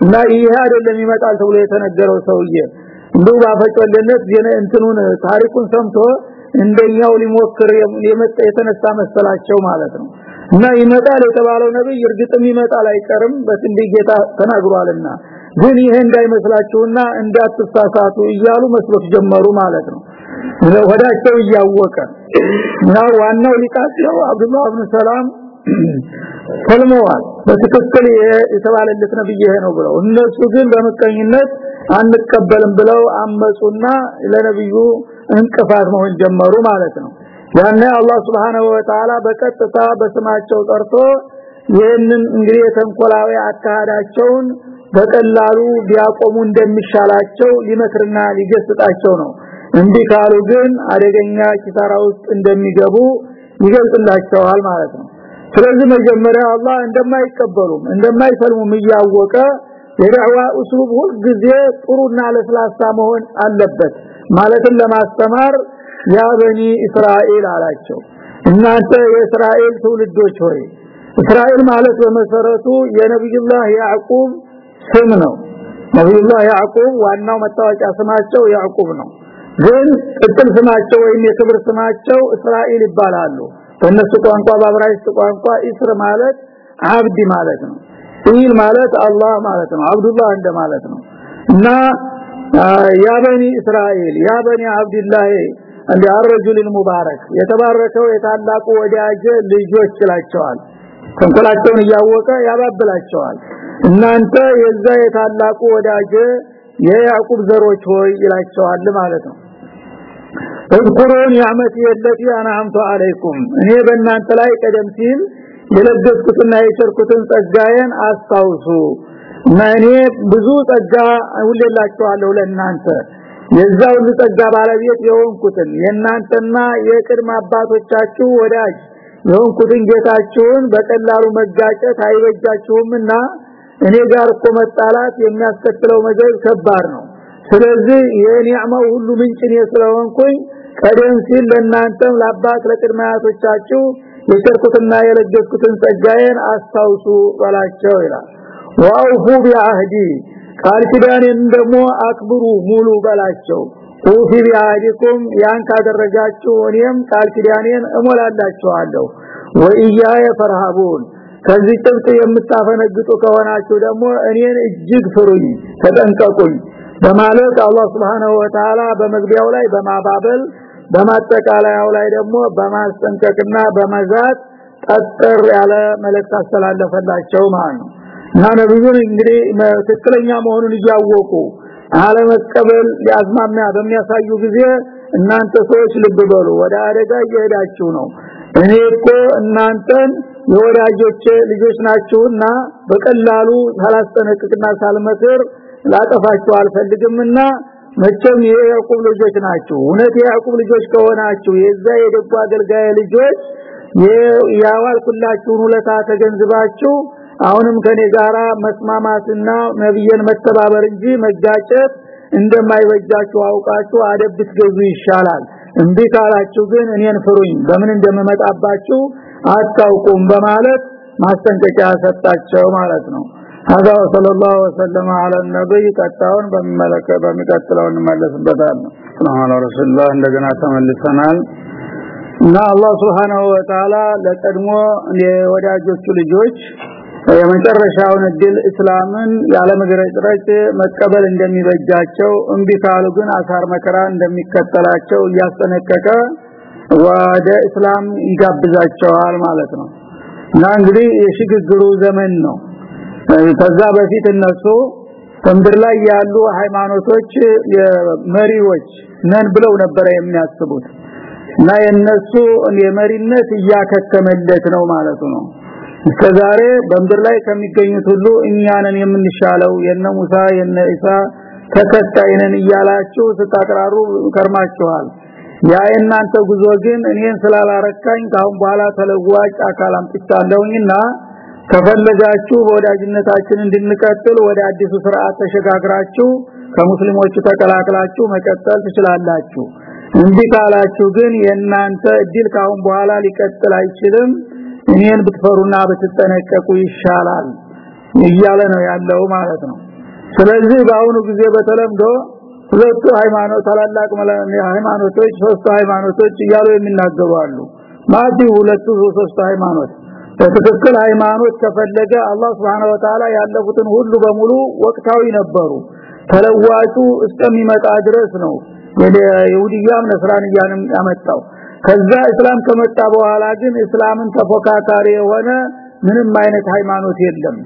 እና ይሄ አይደለም ይመጣል ተብሎ የተነገረው ሰውዬ። እንደው ባፈጮለነት የነ እንትኑን ታሪኩን ሰምቶ እንደኛው ሊሞክር የመጣ የተነሳ መሰላቸው ማለት ነው። እና ይመጣል የተባለው ነብይ እርግጥም ይመጣል አይቀርም በትንቢት ጌታ ተናግሯልና ግን ይሄ እንዳይመስላችሁና እንዳትሳሳቱ እያሉ መስሎት ጀመሩ ማለት ነው። ወዳቸው እያወቀ እና ዋናው ሊቃቸው አብዱላህ ኢብኑ ሰላም ተልመዋል በትክክል የተባለለት ነብይ ይሄ ነው ብለው እነሱ ግን በመቀኝነት አንቀበልም ብለው አመጹና ለነብዩ እንቅፋት መሆን ጀመሩ ማለት ነው። ያኔ አላህ Subhanahu Wa Ta'ala በቀጥታ በስማቸው ጠርቶ ይህንን እንግዲህ የተንኮላዊ አካሃዳቸውን በቀላሉ ቢያቆሙ እንደሚሻላቸው ሊመክርና ሊገስጣቸው ነው። እንዲህ ካሉ ግን አደገኛ ኪሳራ ውስጥ እንደሚገቡ ይገልጽላቸዋል ማለት ነው። ስለዚህ መጀመሪያ አላህ እንደማይቀበሉም እንደማይሰልሙም እያወቀ የዳዋ ኡስሉብ ሁሉ ጊዜ ጥሩና ለስላሳ መሆን አለበት ማለትን ለማስተማር ያ በኒ እስራኤል አላቸው። እናንተ የእስራኤል ትውልዶች ሆይ እስራኤል ማለት በመሰረቱ የነብዩላህ ያዕቁብ ስም ነው። ነብዩላህ ያዕቁብ ዋናው መታወቂያ ስማቸው ያዕቁብ ነው። ግን ቅጥል ስማቸው ወይም የክብር ስማቸው እስራኤል ይባላሉ። በእነሱ ቋንቋ በአብራይስጥ ቋንቋ ኢስር ማለት አብድ ማለት ነው። ኢል ማለት አላህ ማለት ነው። አብዱላህ እንደ ማለት ነው። እና ያ በኒ እስራኤል ያ በኒ አብዱላህ እንደ አረጁል ሙባረክ የተባረከው የታላቁ ወዳጅ ልጆች ይላቸዋል። ተንኮላቸውን እያወቀ ያባብላቸዋል እናንተ የዛ የታላቁ ወዳጅ የያዕቁብ ዘሮች ሆይ ይላቸዋል ማለት ነው። እذكرون ያመት የለቲ አንአምቱ አለይኩም። እኔ በእናንተ ላይ ቀደም ሲል የለገስኩትና የቸርኩትን ጸጋዬን አስታውሱ እና እኔ ብዙ ጸጋ ሁሌላችኋለሁ ለእናንተ። የዛ ሁሉ ጸጋ ባለቤት የሆንኩትን የእናንተና የቅድመ አባቶቻችሁ ወዳጅ የሆንኩትን ጌታችሁን በቀላሉ መጋጨት አይበጃችሁምና እኔ ጋር እኮ መጣላት የሚያስከትለው መዘዝ ከባድ ነው። ስለዚህ የኒዕማው ሁሉ ምንጭ እኔ ስለሆንኩኝ ቀደም ሲል ለእናንተም ለአባት ለቅድመ አያቶቻችሁ የቸርኩትና የለገስኩትን ጸጋዬን አስታውሱ በላቸው ይላል። ወአውፉ ቢአህዲ ቃል ኪዳኔን ደግሞ አክብሩ ሙሉ በላቸው። ኡፊ ቢአህዲኩም ያን ካደረጋችሁ እኔም ቃል ኪዳኔን እሞላላችኋለሁ። ወኢያየ ፈርሃቡን ከዚህ ጥብቅ የምታፈነግጡ ከሆናችሁ ደግሞ እኔን እጅግ ፍሩኝ ተጠንቀቁኝ በማለት አላህ Subhanahu Wa Ta'ala በመግቢያው ላይ በማባበል በማጠቃለያው ላይ ደግሞ በማስጠንቀቅና በመዛት ጠጠር ያለ መልእክት አስተላለፈላቸው ማለት ነው። እና ነብዩን እንግዲህ ትክክለኛ መሆኑን እያወቁ አለመቀበል ሊያዝማሚያ በሚያሳዩ ጊዜ እናንተ ሰዎች ልብ በሉ ወደ አደጋ እየሄዳችሁ ነው። እኔ እኮ እናንተን የወዳጆቼ ልጆች ናችሁና በቀላሉ ሳላስጠነቅቅና ሳልመክር ላጠፋችሁ አልፈልግምና መቼም የያዕቆብ ልጆች ናችሁ። እውነት የያዕቆብ ልጆች ከሆናችሁ የዛ የደጉ አገልጋይ ልጆች ያዋልኩላችሁን ውለታ ተገንዝባችሁ አሁንም ከኔ ጋራ መስማማትና ነብየን መተባበር እንጂ መጋጨት እንደማይበጃችሁ አውቃችሁ አደብ ብትገዙ ይሻላል። እንቢ ካላችሁ ግን እኔን ፍሩኝ። በምን እንደምመጣባችሁ አታውቁም በማለት ማስጠንቀቂያ ሰጣቸው ማለት ነው هذا وصلى الله وسلم على النبي ቀጣውን በሚመለከት በሚቀጥለው እንመለስበታለን ሰላም አለ ረሱላህ እንደገና ተመልሰናል እና አላህ Subhanahu Wa Ta'ala ለቀድሞ የወዳጆቹ ልጆች የመጨረሻውን እድል እስላምን ያለ መግረጭረጭ መቀበል እንደሚበጃቸው እንቢ ካሉ ግን አሳር መከራ እንደሚከተላቸው እያስጠነቀቀ ወደ እስላም ይጋብዛቸዋል ማለት ነው። እና እንግዲህ የሽግግሩ ዘመን ነው። ከዛ በፊት እነሱ በምድር ላይ ያሉ ሃይማኖቶች የመሪዎች ነን ብለው ነበር የሚያስቡት። እና የነሱ የመሪነት እያከከመለት ነው ማለት ነው። እስከዛሬ በምድር ላይ ከሚገኙት ሁሉ እኛንን የምንሻለው የነ ሙሳ የነ ኢሳ ተከታይነን እያላችሁ ስታቀራሩ ከርማችኋል ያ የናንተ ጉዞ ግን እኔን ስላላረካኝ ካሁን በኋላ ተለዋጭ አካል አምጥቻለሁኝና ከፈለጋችሁ በወዳጅነታችን እንድንቀጥል ወደ አዲሱ ስርዓት ተሸጋግራችሁ ከሙስሊሞቹ ተቀላቅላችሁ መቀጠል ትችላላችሁ። እንዲህ ካላችሁ ግን የናንተ እድል ካሁን በኋላ ሊቀጥል አይችልም። እኔን ብትፈሩና ብትጠነቀቁ ይሻላል እያለ ነው ያለው ማለት ነው። ስለዚህ በአሁኑ ጊዜ በተለምዶ ሁለቱ ሃይማኖት ታላላቅ ሃይማኖቶች ሶስቱ ሃይማኖቶች እያሉ የሚናገሩ አሉ። ማዲ ሁለቱ ሶስቱ ሃይማኖት። በትክክል ሃይማኖት ከፈለገ አላህ Subhanahu Wa Ta'ala ያለፉትን ሁሉ በሙሉ ወቅታዊ ነበሩ። ተለዋጩ እስከሚመጣ ድረስ ነው የይሁዲያም ነስራንያንም ያመጣው። ከዛ እስላም ከመጣ በኋላ ግን እስላምን ተፎካካሪ የሆነ ምንም አይነት ሃይማኖት የለም።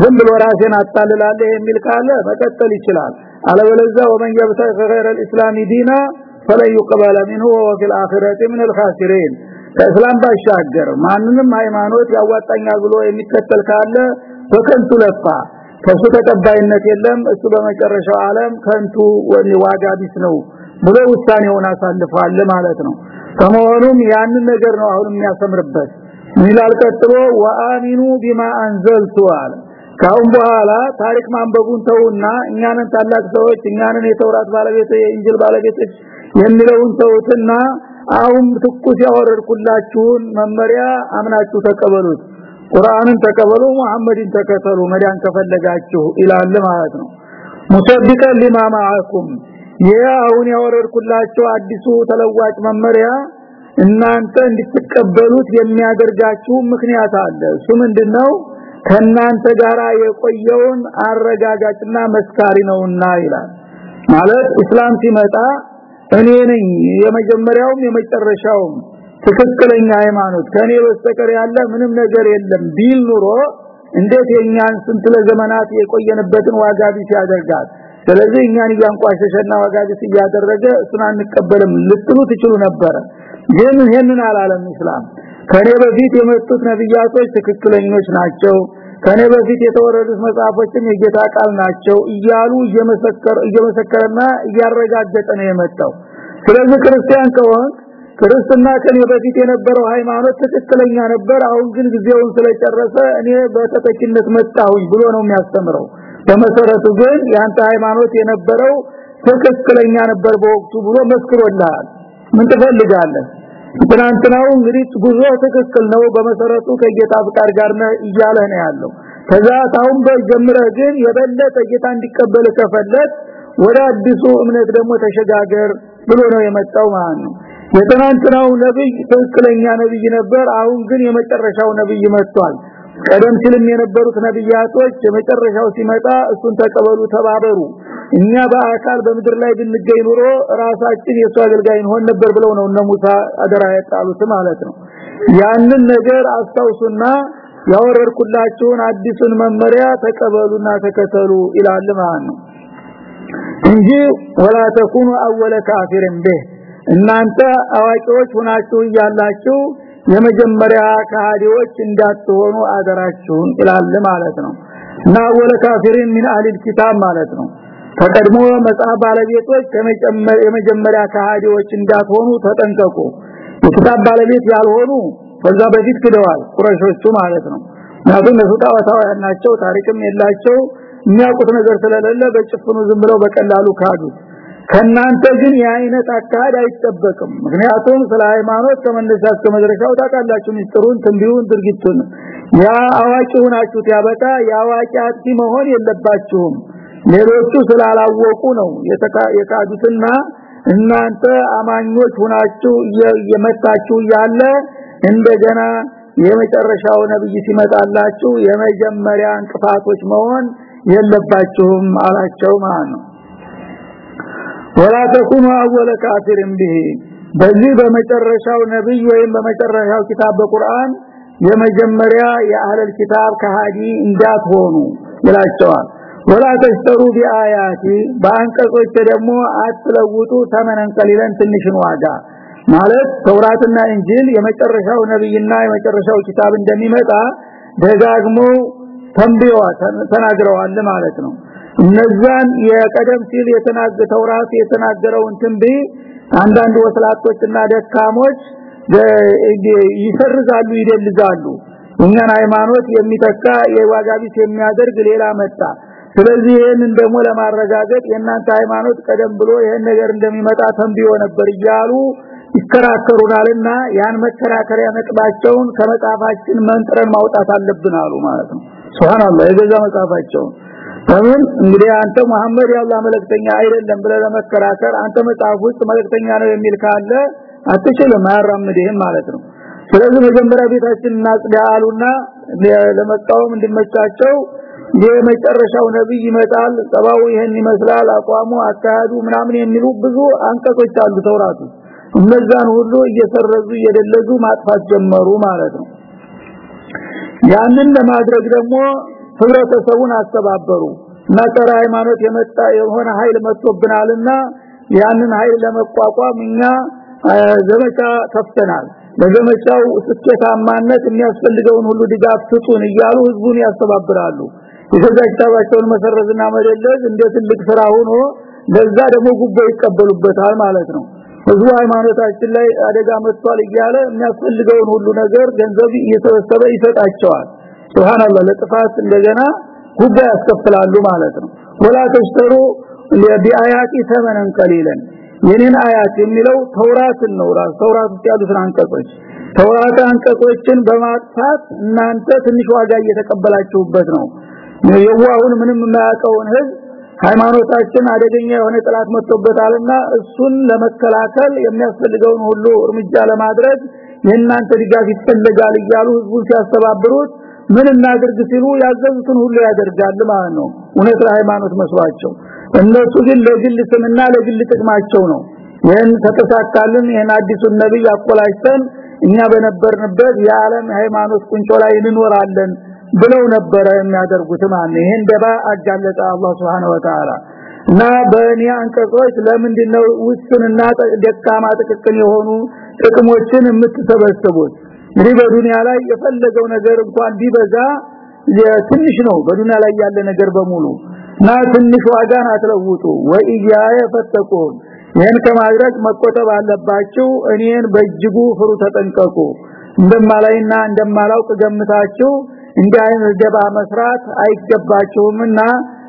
ዝም ብሎ ራሴን አጣልላለህ የሚል ካለ መቀጠል ይችላል አለበለዚያ ወመን يبتغي غير الاسلام دينا فلن يقبل منه وهو في الاخره من الخاسرين ከእስላም ባሻገር ማንንም ሃይማኖት ያዋጣኛል ብሎ የሚከተል ካለ በከንቱ ለፋ ከሱ ተቀባይነት የለም እሱ በመጨረሻው ዓለም ከንቱ ዋጋ ቢስ ነው ብሎ ውሳኔውን አሳልፏል ማለት ነው ከመሆኑም ያንን ነገር ነው አሁን የሚያሰምርበት ይላል ቀጥሎ ወአሚኑ ቢማ አንዘልቱ አለ ካሁን በኋላ ታሪክ ማንበቡን ተውና እኛንን ታላቅ ሰዎች እኛንን የተውራት ባለቤት የኢንጅል ባለቤቶች የሚለውን ተውትና አሁን ትኩስ ያወረድኩላችሁን መመሪያ አምናችሁ ተቀበሉት። ቁርአንን ተቀበሉ መሐመድን ተከተሉ መዳን ከፈለጋችሁ ይላል ማለት ነው። ሙሰድቀን ሊማ ማአኩም አሁን ያወረድኩላችሁ አዲሱ ተለዋጭ መመሪያ እናንተ እንድትቀበሉት የሚያደርጋችሁ ምክንያት አለ። እሱ ምንድነው ከናንተ ጋራ የቆየውን አረጋጋጭና መስካሪ ነውና ይላል። ማለት እስላም ሲመጣ እኔ ነኝ የመጀመሪያውም የመጨረሻውም ትክክለኛ ሃይማኖት ከኔ በስተቀር ያለ ምንም ነገር የለም ቢል ኑሮ እንዴት የኛን ስንት ለዘመናት የቆየንበትን ዋጋ ቢስ ያደርጋል? ስለዚህ እኛን እያንቋሸሸና ወጋጅስ እያደረገ እሱን አንቀበልም ልትሉ ትችሉ ነበረ ግን ይሄንን አላለም እስላም። ከኔ በፊት የመጡት ነብያቶች ትክክለኞች ናቸው ከኔ በፊት የተወረዱት መጽሐፎችም የጌታ ቃል ናቸው እያሉ እየመሰከረ እየመሰከረና እያረጋገጠ ነው የመጣው። ስለዚህ ክርስቲያን ከሆን ክርስትና ከኔ በፊት የነበረው ሃይማኖት ትክክለኛ ነበር። አሁን ግን ጊዜውን ስለጨረሰ እኔ በተተኪነት መጣሁኝ ብሎ ነው የሚያስተምረው። በመሰረቱ ግን ያንተ ሃይማኖት የነበረው ትክክለኛ ነበር በወቅቱ ብሎ መስክሮልሃል። ምን ትፈልጋለህ ትናንትናው እንግዲህ ጉዞ ትክክል ነው በመሰረቱ ከጌታ ፍቃድ ጋር ነው እያለ ነው ያለው። ከዛ ታውን በጀምረህ ግን የበለጠ ጌታ እንዲቀበል ከፈለግ ወደ አዲሱ እምነት ደግሞ ተሸጋገር ብሎ ነው የመጣው ማለት ነው። የትናንትናው ነብይ ትክክለኛ ነብይ ነበር አሁን ግን የመጨረሻው ነብይ መጥቷል። ቀደም ሲልም የነበሩት ነብያቶች የመጨረሻው ሲመጣ እሱን ተቀበሉ ተባበሩ እኛ በአካል በምድር ላይ ብንገኝ ኑሮ ራሳችን የሱ አገልጋይ እንሆን ነበር ብለው ነው እነ ሙሳ አደራ ያጣሉት ማለት ነው። ያንን ነገር አስታውሱና ያወረድኩላችሁን አዲሱን መመሪያ ተቀበሉና ተከተሉ ይላል ማለት ነው። እንጂ ወላ ተኩኑ አወለ ካፊርን በህ እናንተ አዋቂዎች ሆናችሁ እያላችሁ የመጀመሪያ ከሃዲዎች እንዳትሆኑ አደራችሁን ይላል ማለት ነው። እና ወለ ካፊሪን ሚን አህሊል ኪታብ ማለት ነው ከቀድሞ መጽሐፍ ባለቤቶች የመጀመሪያ ከሃዲዎች እንዳትሆኑ ተጠንቀቁ። የኪታብ ባለቤት ያልሆኑ ከዛ በፊት ክደዋል ቁረሾቹ ማለት ነው። ምክንያቱም እነሱ ጣዖታውያን ታሪክም የላቸው። የሚያውቁት ነገር ስለሌለ በጭፍኑ ዝም ብለው በቀላሉ ካዱት ከናንተ ግን የአይነት አካሄድ አይጠበቅም። ምክንያቱም ስለ ሃይማኖት ከመነሻ እስከ መድረሻው ታውቃላችሁ ሚስጥሩን ትንቢውን ድርጊቱን። ያ አዋቂ ሆናችሁ ያበቃ የአዋቂ አጥቂ መሆን የለባችሁም ሌሎቹ ስላላወቁ ነው የካዱትና እናንተ አማኞች ሆናችሁ የመጣችሁ ያለ እንደገና የመጨረሻው ነብይ ሲመጣላችሁ የመጀመሪያ እንቅፋቶች መሆን የለባችሁም አላቸው ማለት ነው። ወላ ተኩኑ አወለ ካፊርን ቢሂ። በዚህ በመጨረሻው ነብይ ወይም በመጨረሻው ኪታብ በቁርአን የመጀመሪያ የአህለል ኪታብ ከሃዲ እንዳትሆኑ ይላቸዋል ወላ ተሽተሩ ቢአያቲ በአንቀጾች ደግሞ አትለውጡ ተመነን ቀሊለን ትንሽን ዋጋ። ማለት ተውራትና እንጂል የመጨረሻው ነብይና የመጨረሻው ኪታብ እንደሚመጣ ደጋግሞ ተንብየዋል ተናግረዋል ማለት ነው። እነዛን የቀደም ሲል የተናገ ተውራት የተናገረውን ትንቢይ አንዳንድ ወስላቶችና ደካሞች ይሰርዛሉ ይደልዛሉ። እኛን ሃይማኖት የሚተካ የዋጋቢስ የሚያደርግ ሌላ መጣ ስለዚህ ይሄንን ደግሞ ለማረጋገጥ የእናንተ ሃይማኖት ቀደም ብሎ ይሄን ነገር እንደሚመጣ ተንብዮ ነበር እያሉ ይከራከሩናልና ያን መከራከሪያ ነጥባቸውን ከመጻፋችን መንጥረን ማውጣት አለብን አሉ ማለት ነው። ሱብሃንአላህ የገዛ መጻፋቸውን ለምን? እንግዲህ አንተ መሐመድ ያላህ መልእክተኛ አይደለም ብለ ለመከራከር አንተ መጽሐፍ ውስጥ መልእክተኛ ነው የሚል ካለ አትችልም አያራምድህም ማለት ነው። ስለዚህ መጀመሪያ ቤታችን እናጽዳ አሉና ለመቃወም እንዲመቻቸው የመጨረሻው ነብይ ይመጣል። ጸባው ይሄን ይመስላል። አቋሙ አካሄዱ ምናምን የሚሉ ብዙ አንቀጾች አሉ ተውራቱ። እነዛን ሁሉ እየሰረዙ እየደለዙ ማጥፋት ጀመሩ ማለት ነው። ያንን ለማድረግ ደግሞ ህብረተሰቡን አስተባበሩ። ጸረ ሃይማኖት የመጣ የሆነ ኃይል መጥቶብናልና ያንን ኃይል ለመቋቋም እኛ ዘመቻ ከፍተናል ለዘመቻው ስኬታማነት የሚያስፈልገውን ሁሉ ድጋፍ ስጡን እያሉ ህዝቡን ያስተባብራሉ የገዛ ኪታባቸውን መሰረዝና መደለዝ እንደ ትልቅ ስራ ሆኖ ለዛ ደግሞ ጉቦ ይቀበሉበታል ማለት ነው። ህዝቡ ሃይማኖታችን ላይ አደጋ መጥቷል እያለ የሚያስፈልገውን ሁሉ ነገር ገንዘብ እየሰበሰበ ይሰጣቸዋል። ሱብሃንአላህ ለጥፋት እንደገና ጉቦ ያስከፍላሉ ማለት ነው። ወላ ተሽተሩ ቢአያቲ ተመነን ቀሊለን። የኔን አያት የሚለው ተውራትን ነው ራስ ተውራት ያሉትን አንቀጾች ተውራት አንቀጾችን በማጥፋት እናንተ ትንሽ ዋጋ እየተቀበላችሁበት ነው የዋሁን ምንም የማያውቀውን ህዝብ ሃይማኖታችን አደገኛ የሆነ ጥላት መጥቶበታልና እሱን ለመከላከል የሚያስፈልገውን ሁሉ እርምጃ ለማድረግ የእናንተ ድጋፍ ይፈልጋል እያሉ ህዝቡን ሲያስተባብሩት ምን እናድርግ ሲሉ ያዘዙትን ሁሉ ያደርጋል ማለት ነው። እውነት ለሃይማኖት መስዋዕቸው እነሱ ግን ለግል ስምና ለግል ጥቅማቸው ነው። ይህን ተተሳካልን ይህን አዲሱን ነብይ አቆላጭተን እኛ በነበርንበት የዓለም ሃይማኖት ቁንጮ ላይ እንኖራለን ብለው ነበረ የሚያደርጉት ማለት ይሄን ደባ አጋለጠ አላህ Subhanahu Wa Ta'ala እና በእኔ አንቀጾች ለምንድን ነው ውስንና ደካማ ጥቅቅን የሆኑ ጥቅሞችን የምትሰበስቡት? እንግዲህ በዱንያ ላይ የፈለገው ነገር እንኳን ቢበዛ ትንሽ ነው በዱንያ ላይ ያለ ነገር በሙሉ። እና ትንሽ ዋጋን አትለውጡ። ወኢያየ ፈተቁን። ይህን ከማድረግ መቆጠብ አለባችሁ። እኔን በእጅጉ ፍሩ ተጠንቀቁ። እንደማላይና እንደማላውቅ ገምታችሁ እንዲህ ደባ መስራት አይገባቸውምና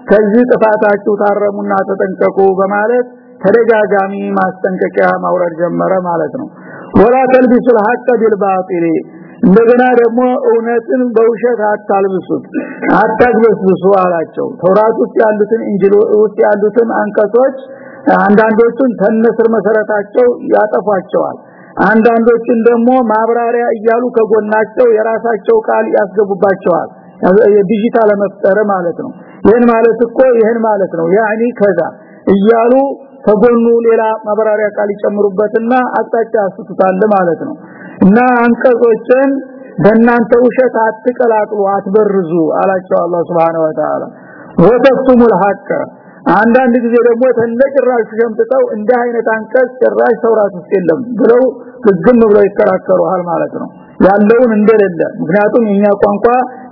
ከዚህ ጥፋታችሁ ታረሙና ተጠንቀቁ በማለት ተደጋጋሚ ማስጠንቀቂያ ማውረድ ጀመረ ማለት ነው። ወላ ተልቢሱል ሐቅ ቢልባጢል። እንደገና ደግሞ እውነትን በውሸት አታልብሱት አታግበስብሱ አላቸው። ተውራት ውስጥ ያሉትን እንጅል ውስጥ ያሉትን አንቀጾች አንዳንዶቹን ተነስር መሰረታቸው ያጠፏቸዋል። አንዳንዶችን ደግሞ ማብራሪያ እያሉ ከጎናቸው የራሳቸው ቃል ያስገቡባቸዋል። ዲጂታል መፍጠር ማለት ነው። ይሄን ማለት እኮ ይሄን ማለት ነው። ያኒ ከዛ እያሉ ከጎኑ ሌላ ማብራሪያ ቃል ይጨምሩበትና አጣጫ ያስቱታል ማለት ነው። እና አንቀጾችን በእናንተ ውሸት አትቀላቅሉ አትበርዙ አላቸው አላህ Subhanahu Wa Ta'ala ወተክቱሙል ሐቅ። አንዳንድ ጊዜ ደግሞ ተለጭራሽ ሸምጥተው እንደ አይነት አንቀጽ ጭራሽ ተውራት ውስጥ የለም ብለው ግግም ብለው ይከራከሩሃል ማለት ነው። ያለውን እንደሌለ ምክንያቱም የኛ ቋንቋ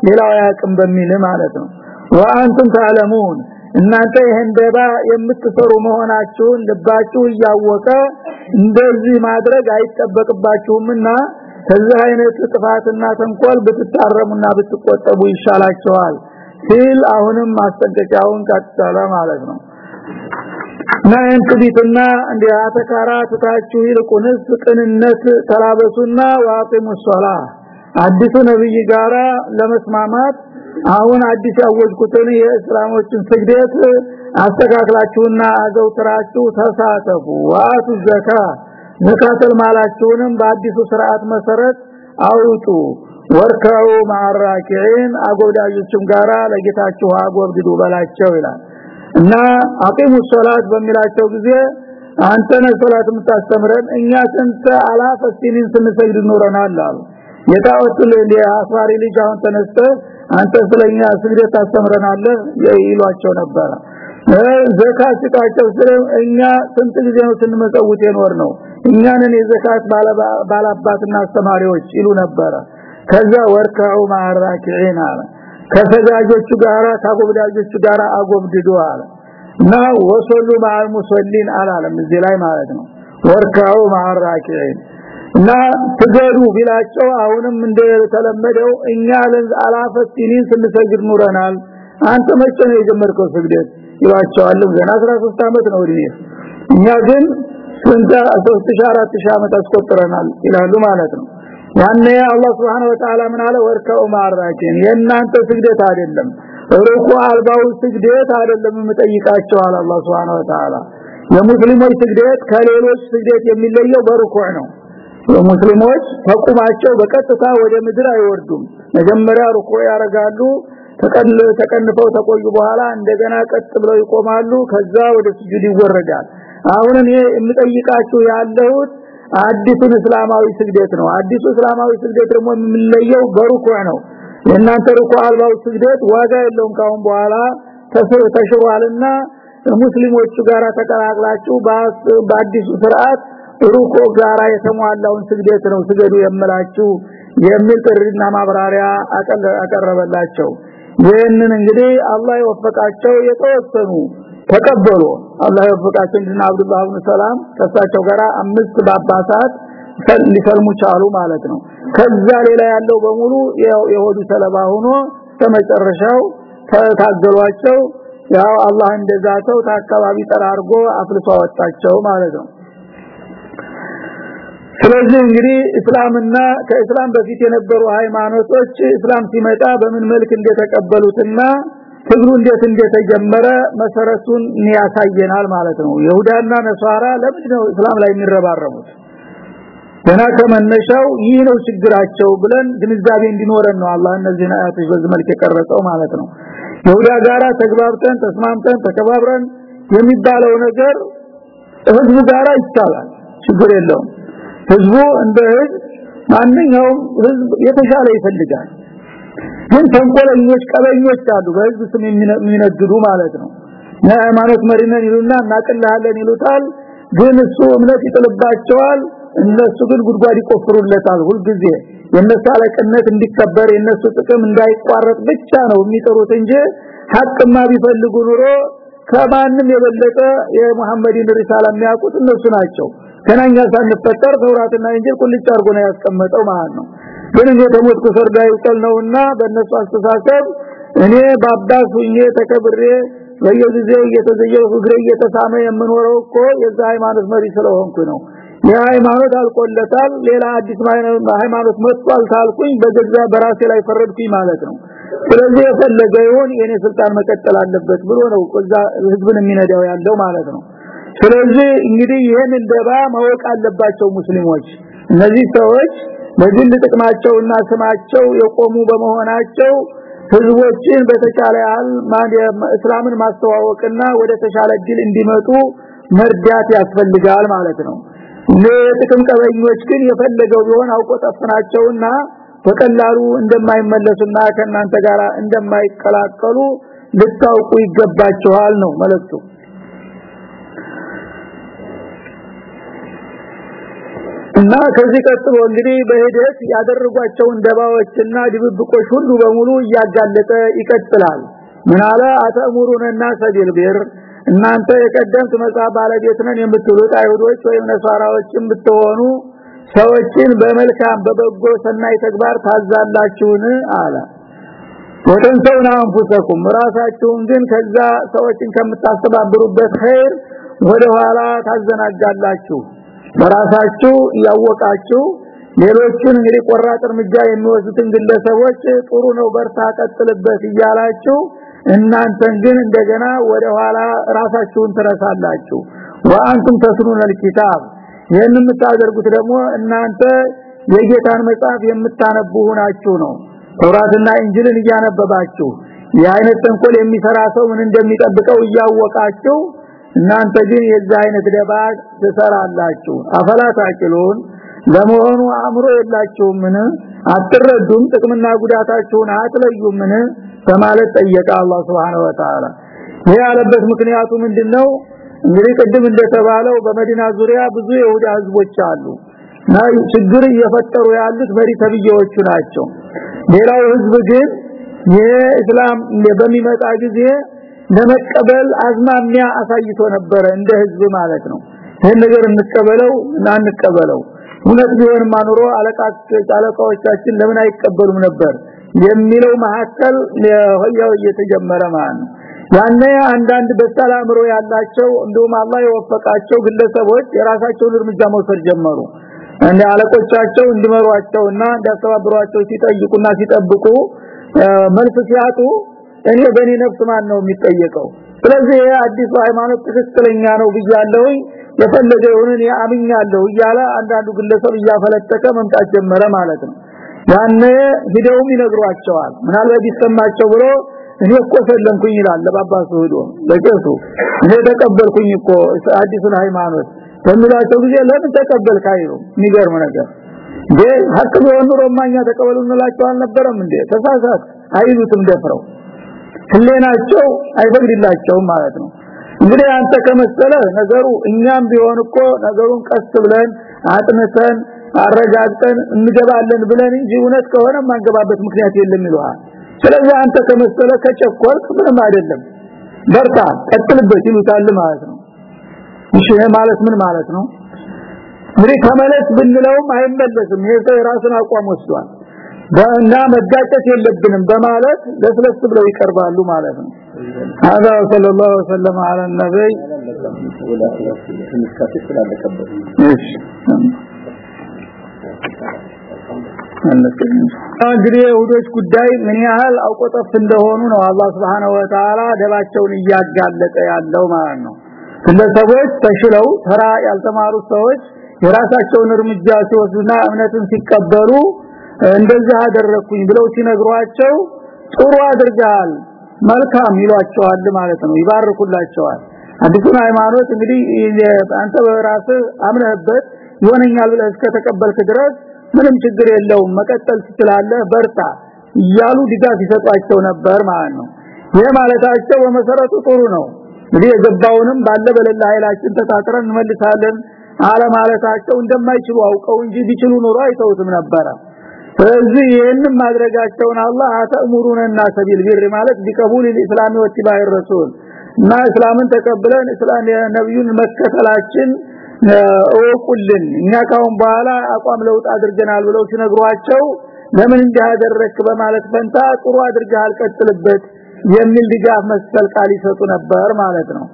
ሌላው አያውቅም በሚል ማለት ነው። ወአንቱም ተዓለሙን እናንተ ይሄን ደባ የምትሰሩ መሆናችሁን ልባችሁ እያወቀ እንደዚህ ማድረግ አይጠበቅባችሁምና ከዚህ አይነት ጥፋትና ተንኮል ብትታረሙና ብትቆጠቡ ይሻላችኋል ሲል አሁንም ማስጠንቀቂያውን ቀጠለ ማለት ነው እንክቢትና እንደ አተካራ ትታችሁ ይልቁንስ ቅንነት ተላበሱና ዋቂሙ ሶላ አዲሱ ነብይ ጋራ ለመስማማት አሁን አዲስ ያወጅኩትን የእስላሞችን ስግደት አስተካክላችሁና አዘውትራችሁ ተሳተፉ። ዋቱ ዘካ ዘካተል ማላችሁንም በአዲሱ ስርዓት መሰረት አውጡ። ወርከው ማራኪን አጎዳጆችም ጋራ ለጌታችሁ አጎብድዱ በላቸው ይላል እና አቂሙ ሶላት በሚላቸው ጊዜ አንተ ነህ ሶላት የምታስተምረን እኛ ስንት አላፍ ሲኒን ስንሰግድ ኖረናል አሉ። የታወት ለአስዋሪ ልጅ አሁን ተነስተ አንተ ስለኛ ስግደት ታስተምረናለህ ይሏቸው ነበረ ዘካት ስጣቸው እኛ ስንት ጊዜ ነው ስንመጸውት የኖር ነው እኛንን የዘካት ባላባትና አስተማሪዎች ይሉ ነበረ ከዛ ወርካው ማራኪዒን አለ ከሰጋጆቹ ጋራ ካጎብዳጆቹ ጋራ አጎብድዱ አለ እና ወሰሉ ማል ሙሰሊን አላለም እዚህ ላይ ማለት ነው። ወርካው ማራኪዒን እና ትገዱ ቢላቸው አሁንም እንደተለመደው እኛ አላፈቲኒን ስንሰግድ ኑረናል። አንተ መቼ ነው የጀመርከው ስግደት? ይሏቸዋል ገና 13 አመት ነው እድሜ እኛ ግን ስንት 3400 አመት አስቆጥረናል ይላሉ ማለት ነው ያኔ አላህ Subhanahu Wa Ta'ala ምን አለ? ወርከው ማራኪን የእናንተ ስግደት አይደለም። ሩኩ አልባው ስግደት አይደለም የምጠይቃቸው አለ አላህ Subhanahu Wa Ta'ala የሙስሊሞች ስግደት ከሌሎች ስግደት የሚለየው በሩኩዕ ነው። ሙስሊሞች ተቁማቸው በቀጥታ ወደ ምድር አይወርዱም። መጀመሪያ ሩኩዕ ያረጋሉ ተቀንፈው ተቆዩ በኋላ እንደገና ቀጥ ብለው ይቆማሉ ከዛ ወደ ስጁድ ይወረዳል። አሁን እኔ የምጠይቃችሁ ያለሁት አዲሱን እስላማዊ ስግደት ነው። አዲሱ እስላማዊ ስግደት ደግሞ የሚለየው በሩኩዕ ነው። የእናንተ ሩኩዕ አልባው ስግደት ዋጋ የለውም። ካሁን በኋላ ተሽሯልና ሙስሊሞቹ ጋራ ተቀላቅላችሁ በአዲሱ ስርዓት ሩኮ ጋራ የተሟላውን ስግደት ነው ስገዱ የምላችሁ የሚል ጥሪና ማብራሪያ አቀረበላቸው። ይህንን እንግዲህ አላህ የወፈቃቸው የተወሰኑ ተቀበሉ። አላህ የወፈቃቸው እንድና አብዱላህ ኢብኑ ሰላም ከሳቸው ጋራ አምስት ባባሳት ሊሰልሙ ቻሉ ማለት ነው። ከዛ ሌላ ያለው በሙሉ የሆዱ ሰለባ ሆኖ ከመጨረሻው ተታገሏቸው። ያው አላህ እንደዛተው ታካባቢ ጠራርጎ አፍልሶ ማለት ነው። ስለዚህ እንግዲህ እስላምና ከእስላም በፊት የነበሩ ሃይማኖቶች እስላም ሲመጣ በምን መልክ እንደተቀበሉትና ትግሉ እንዴት እንደተጀመረ መሰረቱን ያሳየናል ማለት ነው። ይሁዳና ነሳራ ለምን ነው እስላም ላይ የሚረባረቡት? ገና ከመነሻው ይህ ነው ችግራቸው ብለን ግንዛቤ እንዲኖረን ነው አላህ እነዚህን አያቶች በዚህ መልክ የቀረጸው ማለት ነው። ይሁዳ ጋራ ተግባብተን ተስማምተን ተከባብረን የሚባለው ነገር ህዝቡ ጋራ ይቻላል ችግር የለውም። ህዝቡ እንደ ህዝብ ማንኛውም ህዝብ የተሻለ ይፈልጋል ግን ተንኮለኞች ቀበኞች አሉ። በህዝብ ስም የሚነግዱ ማለት ነው። የሃይማኖት መሪነን ይሉና እናቅልሃለን ይሉታል። ግን እሱ እምነት ይጥልባቸዋል። እነሱ ግን ጉድጓድ ይቆፍሩለታል ሁልጊዜ። የነሱ አለቅነት እንዲከበር የነሱ ጥቅም እንዳይቋረጥ ብቻ ነው የሚጠሩት እንጂ ሐቅማ ቢፈልጉ ኑሮ ከማንም የበለጠ የሙሐመድን ሪሳላ የሚያውቁት እነሱ ናቸው። ከናኛ ሳንፈጠር ተውራትና እንጂል ቁልጭ አርጎ ነው ያስቀመጠው ማለት ነው ግን እኔ ተሞትኩ ሰርዳ ይውቀል ነውና በእነሱ አስተሳሰብ እኔ በአባስ ሁኜ ተከብሬ በየጊዜው እየተዘየው እግሬ እየተሳመ የምኖረው እኮ የዛ ሃይማኖት መሪ ስለሆንኩ ነው። የሃይማኖት አልቆለታል ሌላ አዲስ ሃይማኖት መጥቷል ታልኩኝ በገዛ በራሴ ላይ ፈረድኩኝ ማለት ነው። ስለዚህ የፈለገ ይሁን የኔ ስልጣን መቀጠል አለበት ብሎ ነው እዛ ህዝብን የሚነዳው ያለው ማለት ነው። ስለዚህ እንግዲህ ይሄን እንደባ ማወቅ አለባቸው ሙስሊሞች። እነዚህ ሰዎች በግል ጥቅማቸውና ስማቸው የቆሙ በመሆናቸው ህዝቦችን በተቻለ ያህል እስላምን ማስተዋወቅና ወደ ተሻለ ድል እንዲመጡ መርዳት ያስፈልጋል ማለት ነው። ለጥቅም ቀበኞች ግን የፈለገው ቢሆን አውቆ ጠፍናቸውና በቀላሉ እንደማይመለሱና ከናንተ ጋር እንደማይቀላቀሉ ልታውቁ ይገባቸዋል ነው መልእክቱ እና ከዚህ ቀጥሎ እንግዲህ በሂደት ያደረጓቸውን ደባዎችና ድብብቆች ሁሉ በሙሉ እያጋለጠ ይቀጥላል። ምን አለ? አተሙሩንና ሰቢል ቢር እናንተ የቀደምት መጽሐፍ ባለቤት ነን የምትሉት አይሁዶች ወይም ነሳራዎችም ብትሆኑ ሰዎችን በመልካም በበጎ ሰናይ ተግባር ታዛላችሁን? አለ። ወተንሰውና አንፉሰኩም። ራሳችሁን ግን ከዛ ሰዎችን ከምታስተባብሩበት ኸይር ወደ ኋላ ታዘናጋላችሁ በራሳችሁ ያወቃችሁ ሌሎችን እንግዲህ ቆራጥ እርምጃ የሚወስዱትን ግለሰቦች ጥሩ ነው በርታ ቀጥልበት እያላችሁ እናንተን ግን እንደገና ወደኋላ ራሳችሁን ትረሳላችሁ። ወአንቱም ተስኑነል ኪታብ ይህን የምታደርጉት ደግሞ እናንተ የጌታን መጽሐፍ የምታነቡ ሆናችሁ ነው። ተውራትና እንጅልን እያነበባችሁ የአይነት ተንኮል የሚሰራ ሰው ምን እንደሚጠብቀው እያወቃችሁ እናንተ ግን የዛ አይነት ደባ ትሰራላችሁ። አፈላ ታቂሉን? ለመሆኑ አእምሮ የላችሁም ምን አትረዱም? ጥቅምና ጉዳታችሁን አትለዩም ምን በማለት ጠየቀ አላህ Subhanahu Wa Ta'ala ይሄ ያለበት ምክንያቱ ምንድነው? እንግዲህ ቅድም እንደተባለው በመዲና ዙሪያ ብዙ የይሁዳ ህዝቦች አሉ። እና ችግር እየፈጠሩ ያሉት መሪ ተብዬዎቹ ናቸው። ሌላው ህዝብ ግን የእስላም በሚመጣ ጊዜ ለመቀበል አዝማሚያ አሳይቶ ነበረ እንደ ህዝብ ማለት ነው። ይሄን ነገር እንቀበለው እና እንቀበለው። እውነት ቢሆን ማኑሮ አለቃዎቻችን ለምን አይቀበሉም ነበር የሚለው መሐከል ያው እየተጀመረ ማለት ነው። ያኔ አንዳንድ በሰላምሮ ያላቸው እንደውም አላህ የወፈቃቸው ግለሰቦች የራሳቸውን እርምጃ መውሰድ ጀመሩ። እንደ አለቆቻቸው እንዲመሯቸውና እንዲያስተባብሯቸው ሲጠይቁና ሲጠብቁ መልስ ሲያጡ እኔ በእኔ ነፍስ ማን ነው የሚጠየቀው? ስለዚህ አዲሱ ሃይማኖት ትክክለኛ ነው ብያለሁኝ የፈለገ ይሁን ያምኛለሁ እያለ አንዳንዱ ግለሰብ እያፈለጠቀ መምጣት ጀመረ ማለት ነው። ያኔ ሂደውም ይነግሯቸዋል። ምናልባት ቢሰማቸው ብሎ እኔ እኮ ሰለምኩኝ ይላል ለባባሱ ሄዶ ለቄሱ እኔ ተቀበልኩኝ እኮ አዲሱን ሃይማኖት በሚላቸው ጊዜ ለምን ተቀበልክ አይሉ? የሚገርም ነገር። ግን ሀቅ ቢሆን ኑሮ ማኛ ተቀበሉ እንላቸው አልነበረም እንዴ? ተሳሳት አይሉትም ደፍረው ህሌናቸው አይፈቅድላቸውም ማለት ነው። እንግዲህ አንተ ከመሰለ ነገሩ እኛም ቢሆን እኮ ነገሩን ቀስ ብለን አጥንተን አረጋግጠን እንገባለን ብለን እንጂ እውነት ከሆነ ማንገባበት ምክንያት የለም ይሏል ስለዚህ አንተ ከመሰለ ከቸኮልክ ምንም አይደለም። በርታ ቀጥልበት ይሉታል ማለት ነው። እሺ ማለት ምን ማለት ነው? እንግዲህ ከመለስ ብንለውም አይመለስም። ይሄ የራሱን አቋም ወስዷል በእና መጋጨት የለብንም በማለት ለስለስ ብለው ይቀርባሉ ማለት ነው هذا صلى الله وسلم على النبي እንግዲህ የሁዶች ጉዳይ ምን ያህል አውቆጠፍ እንደሆኑ ነው አላህ Subhanahu Wa Ta'ala ደባቸውን እያጋለጠ ያለው ማለት ነው ግለሰቦች ተሽለው ተራ ያልተማሩ ሰዎች የራሳቸውን እርምጃ ሲወስዱና እምነትን ሲቀበሉ እንደዚህ አደረኩኝ ብለው ሲነግሯቸው ጥሩ አድርጋል መልካም ይሏቸዋል ማለት ነው ይባርኩላቸዋል። አዲሱን ሃይማኖት እንግዲህ አንተ በራስህ አምነህበት ይሆነኛል ብለህ እስከተቀበልክ ድረስ ምንም ችግር የለውም መቀጠል ትችላለህ በርታ እያሉ ድጋፍ ይሰጧቸው ነበር ማለት ነው። ይሄ ማለታቸው በመሰረቱ ጥሩ ነው። እንግዲህ የገባውንም ባለ በለላ ኃይላችን ተጣጥረን እንመልሳለን አለማለታቸው እንደማይችሉ አውቀው እንጂ ቢችሉ ኑሮ አይተውትም ነበረ ስለዚህ ይህንን ማድረጋቸውን አላህ አተእሙሩንና ሰቢል ቢር ማለት ቢቀቡል الاسلام ወትባዕ الرسول እና እስላምን ተቀብለን እስላም ነብዩን መከተላችን እወቁልን እኛ ካሁን በኋላ አቋም ለውጥ አድርገናል ብለው ሲነግሯቸው ለምን እንዲያደረክ በማለት ፈንታ ጥሩ አድርገህ አልቀጥልበት የሚል ድጋፍ መሰል ቃል ይሰጡ ነበር ማለት ነው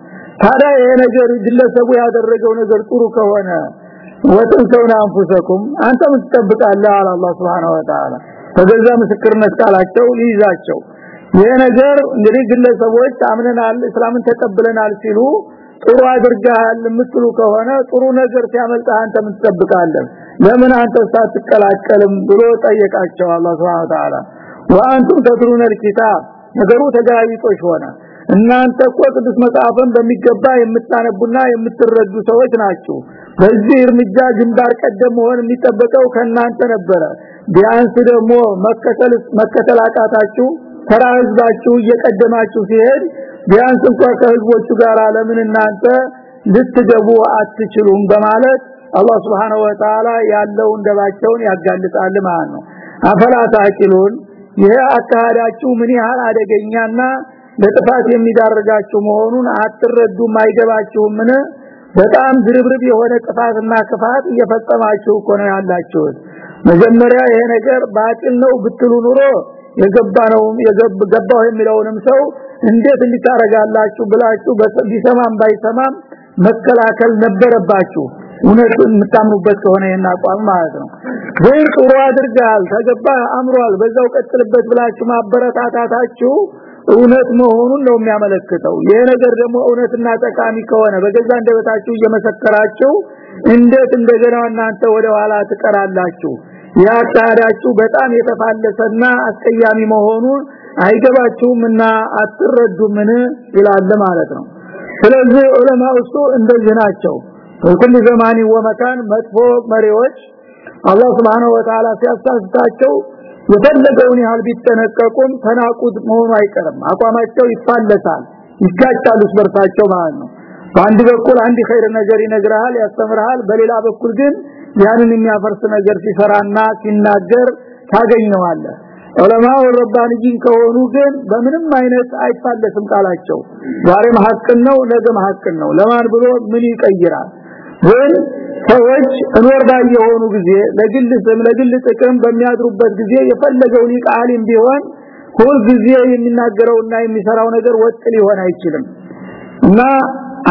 ታዲያ ይሄ ነገር ግለሰቡ ያደረገው ነገር ጥሩ ከሆነ ወተንሰውና አንፉሰኩም አንተ ምትጠብቃለህ አለ አላህ Subhanahu Wa Ta'ala ተገዛ ምስክርነት ቃላቸው ይይዛቸው ይሄ ነገር እንግዲህ ግለሰቦች አምነናል እስላምን ተቀብለናል ሲሉ ጥሩ አድርጋል የምትሉ ከሆነ ጥሩ ነገር ሲያመልጣ አንተ ምትጠብቃለህ ለምን አንተ ሳትቀላቀልም ብሎ ጠየቃቸው አላህ Subhanahu Wa Ta'ala ወአንቱም ተድሩነ الكتاب ነገሩ ተጋይጦሽ ሆነ እናንተ እኮ ቅዱስ መጽሐፍን በሚገባ የምታነቡና የምትረዱ ሰዎች ናችሁ በዚህ እርምጃ ግንባር ቀደም መሆን የሚጠበቀው ከናንተ ነበረ። ቢያንስ ደግሞ መከተል መከተል አቃታችሁ ተራ ህዝባችሁ እየቀደማችሁ ሲሄድ ቢያንስ እንኳን ከህዝቦቹ ጋር ለምን እናንተ ልትገቡ አትችሉም በማለት አላህ Subhanahu Wa Ta'ala ያለው እንደባቸውን ያጋልጣል ማለት ነው። አፈላ ይሄ አካሄዳችሁ ምን ያህል አደገኛና ለጥፋት የሚዳርጋችሁ መሆኑን አትረዱም አይገባችሁም በጣም ድርብርብ የሆነ ጥፋትና ክፋት እየፈጸማችሁ እኮ ነው ያላችሁት። መጀመሪያ ይሄ ነገር ባጢል ነው ብትሉ ኑሮ የገባ ነው የገባው የሚለውንም ሰው እንዴት እንዲታረጋላችሁ ብላችሁ ቢሰማም ባይሰማም መከላከል ነበረባችሁ። እውነቱን የምታምኑበት ከሆነ የናቋም ማለት ነው። ወይ ጥሩ አድርጋል ተገባ አምሯል በዛው ቀጥልበት ብላችሁ ማበረታታታችሁ እውነት መሆኑን ነው የሚያመለክተው። ይሄ ነገር ደግሞ እውነትና ጠቃሚ ከሆነ በገዛ እንደበታችሁ እየመሰከራችሁ እንዴት እንደገና እናንተ ወደ ኋላ ትቀራላችሁ ያታዳችሁ በጣም የተፋለሰና አስቀያሚ መሆኑን አይገባችሁምና አትረዱምን? ይላል ማለት ነው። ስለዚህ ዑለማዎቹ እንደዚህ ናቸው። በኩል ዘማኒ ወመካን መጥፎ መሪዎች አላህ Subhanahu Wa Ta'ala ሲያሳስታቸው የፈለገውን ያህል ቢጠነቀቁም ተናቁት መሆኑ አይቀርም። አቋማቸው ይፋለሳል ይጋጫሉ በርሳቸው ማለት ነው። በአንድ በኩል አንድ ኸይር ነገር ይነግራል ያስተምራል በሌላ በኩል ግን ያንን የሚያፈርስ ነገር ሲሰራና ሲናገር ታገኘዋለህ። ዑለማው ረባንጂን ከሆኑ ግን በምንም አይነት አይፋለስም ቃላቸው። ዛሬም ሐቅን ነው ነገም ሐቅን ነው። ለማን ብሎ ምን ይቀይራል ግን ሰዎች እኖር ባይ የሆኑ ጊዜ ለግል ስም ለግል ጥቅም በሚያድሩበት ጊዜ የፈለገውን ቃልም ቢሆን ሁል ጊዜ የሚናገረውና የሚሰራው ነገር ወጥ ሊሆን አይችልም። እና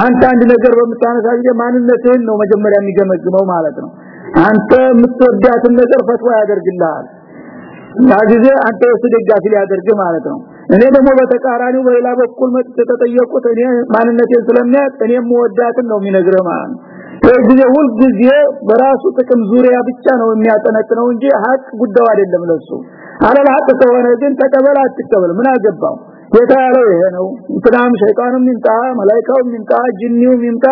አንተ አንድ ነገር በምታነሳ ጊዜ ማንነትህን ነው መጀመሪያ የሚገመግመው ማለት ነው። አንተ የምትወዳትን ነገር ፈትዋ ያደርግልሃል። ያ ጊዜ አንተ እሱ ሊያደርግ ማለት ነው። እኔ ደግሞ በተቃራኒው በሌላ በኩል መጥቼ ተጠየቁት እኔ ማንነቴን ስለሚያውቅ ወዳትን ነው የሚነግረው ማለት ነው ስለዚህ ሁል ጊዜ በራሱ ጥቅም ዙሪያ ብቻ ነው የሚያጠነጥነው እንጂ ሀቅ ጉዳዩ አይደለም ለሱ። አለል ሀቅ ከሆነ ግን ተቀበል አትቀበል። ምን አገባው? ጌታ ያለው ይሄ ነው። እንትናም ሸይጣንም ይምጣ መላእክቱም ይምጣ ጂኒውም ይምጣ።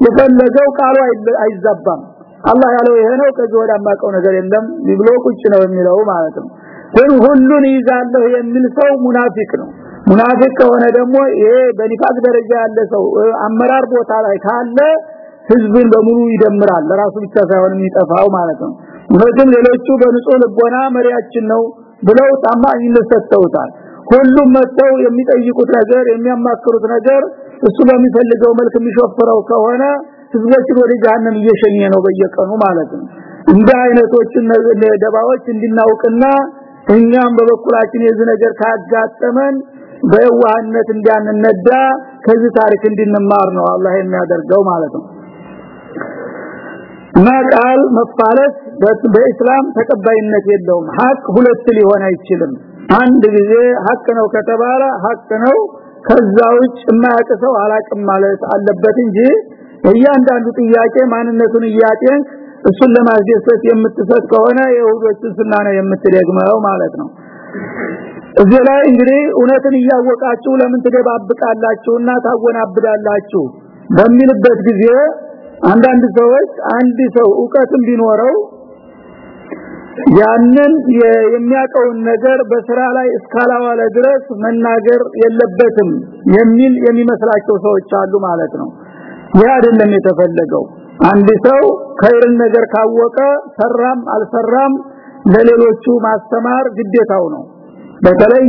የፈለገው ቃሉ አይዛባም። አላህ ያለው ይሄ ነው። ከዚህ ወደ አማቀው ነገር የለም ብሎ ቁጭ ነው የሚለው ማለት ነው። ግን ሁሉን ይዛለሁ የሚል ሰው ሙናፊቅ ነው። ሙናፊቅ ከሆነ ደግሞ ይሄ በኒፋቅ ደረጃ ያለ ሰው አመራር ቦታ ላይ ካለ ህዝብን በሙሉ ይደምራል። ለራሱ ብቻ ሳይሆን የሚጠፋው ማለት ነው። እነዚህ ሌሎቹ በንጹህ ልቦና መሪያችን ነው ብለው ታማኝነት ሰጥተውታል። ሁሉም መተው የሚጠይቁት ነገር የሚያማክሩት ነገር እሱ በሚፈልገው መልክ የሚሾፍረው ከሆነ ህዝቦችን ወደ ጀሃነም እየሸኘ ነው በየቀኑ ማለት ነው። እንደ አይነቶችን ደባዎች እንድናውቅና እኛም በበኩላችን የዚህ ነገር ካጋጠመን በዋህነት እንዲያንነዳ ከዚህ ታሪክ እንድንማር ነው አላህ የሚያደርገው ማለት ነው እና ቃል መፋለስ በእስላም ተቀባይነት የለውም። ሀቅ ሁለት ሊሆን አይችልም። አንድ ጊዜ ሀቅ ነው ከተባለ ሀቅ ነው ከዛ ውጭ የማያውቅ አላቅም ማለት አለበት እንጂ እያንዳንዱ ጥያቄ ማንነቱን እያጤን እሱን ለማስደሰት የምትሰጥ ከሆነ የሁዶችን ስና ነው የምትደግመው ማለት ነው። እዚህ ላይ እንግዲህ እውነትን እያወቃችሁ ለምን ትደባብቃላችሁና ታወናብዳላችሁ በሚልበት ጊዜ አንዳንድ ሰዎች አንድ ሰው ዕውቀትም ቢኖረው ያንን የሚያቀውን ነገር በስራ ላይ እስካላዋለ ድረስ መናገር የለበትም የሚል የሚመስላቸው ሰዎች አሉ ማለት ነው። ይህ አይደለም የተፈለገው። አንድ ሰው ከይርን ነገር ካወቀ ሰራም አልሰራም ለሌሎቹ ማስተማር ግዴታው ነው። በተለይ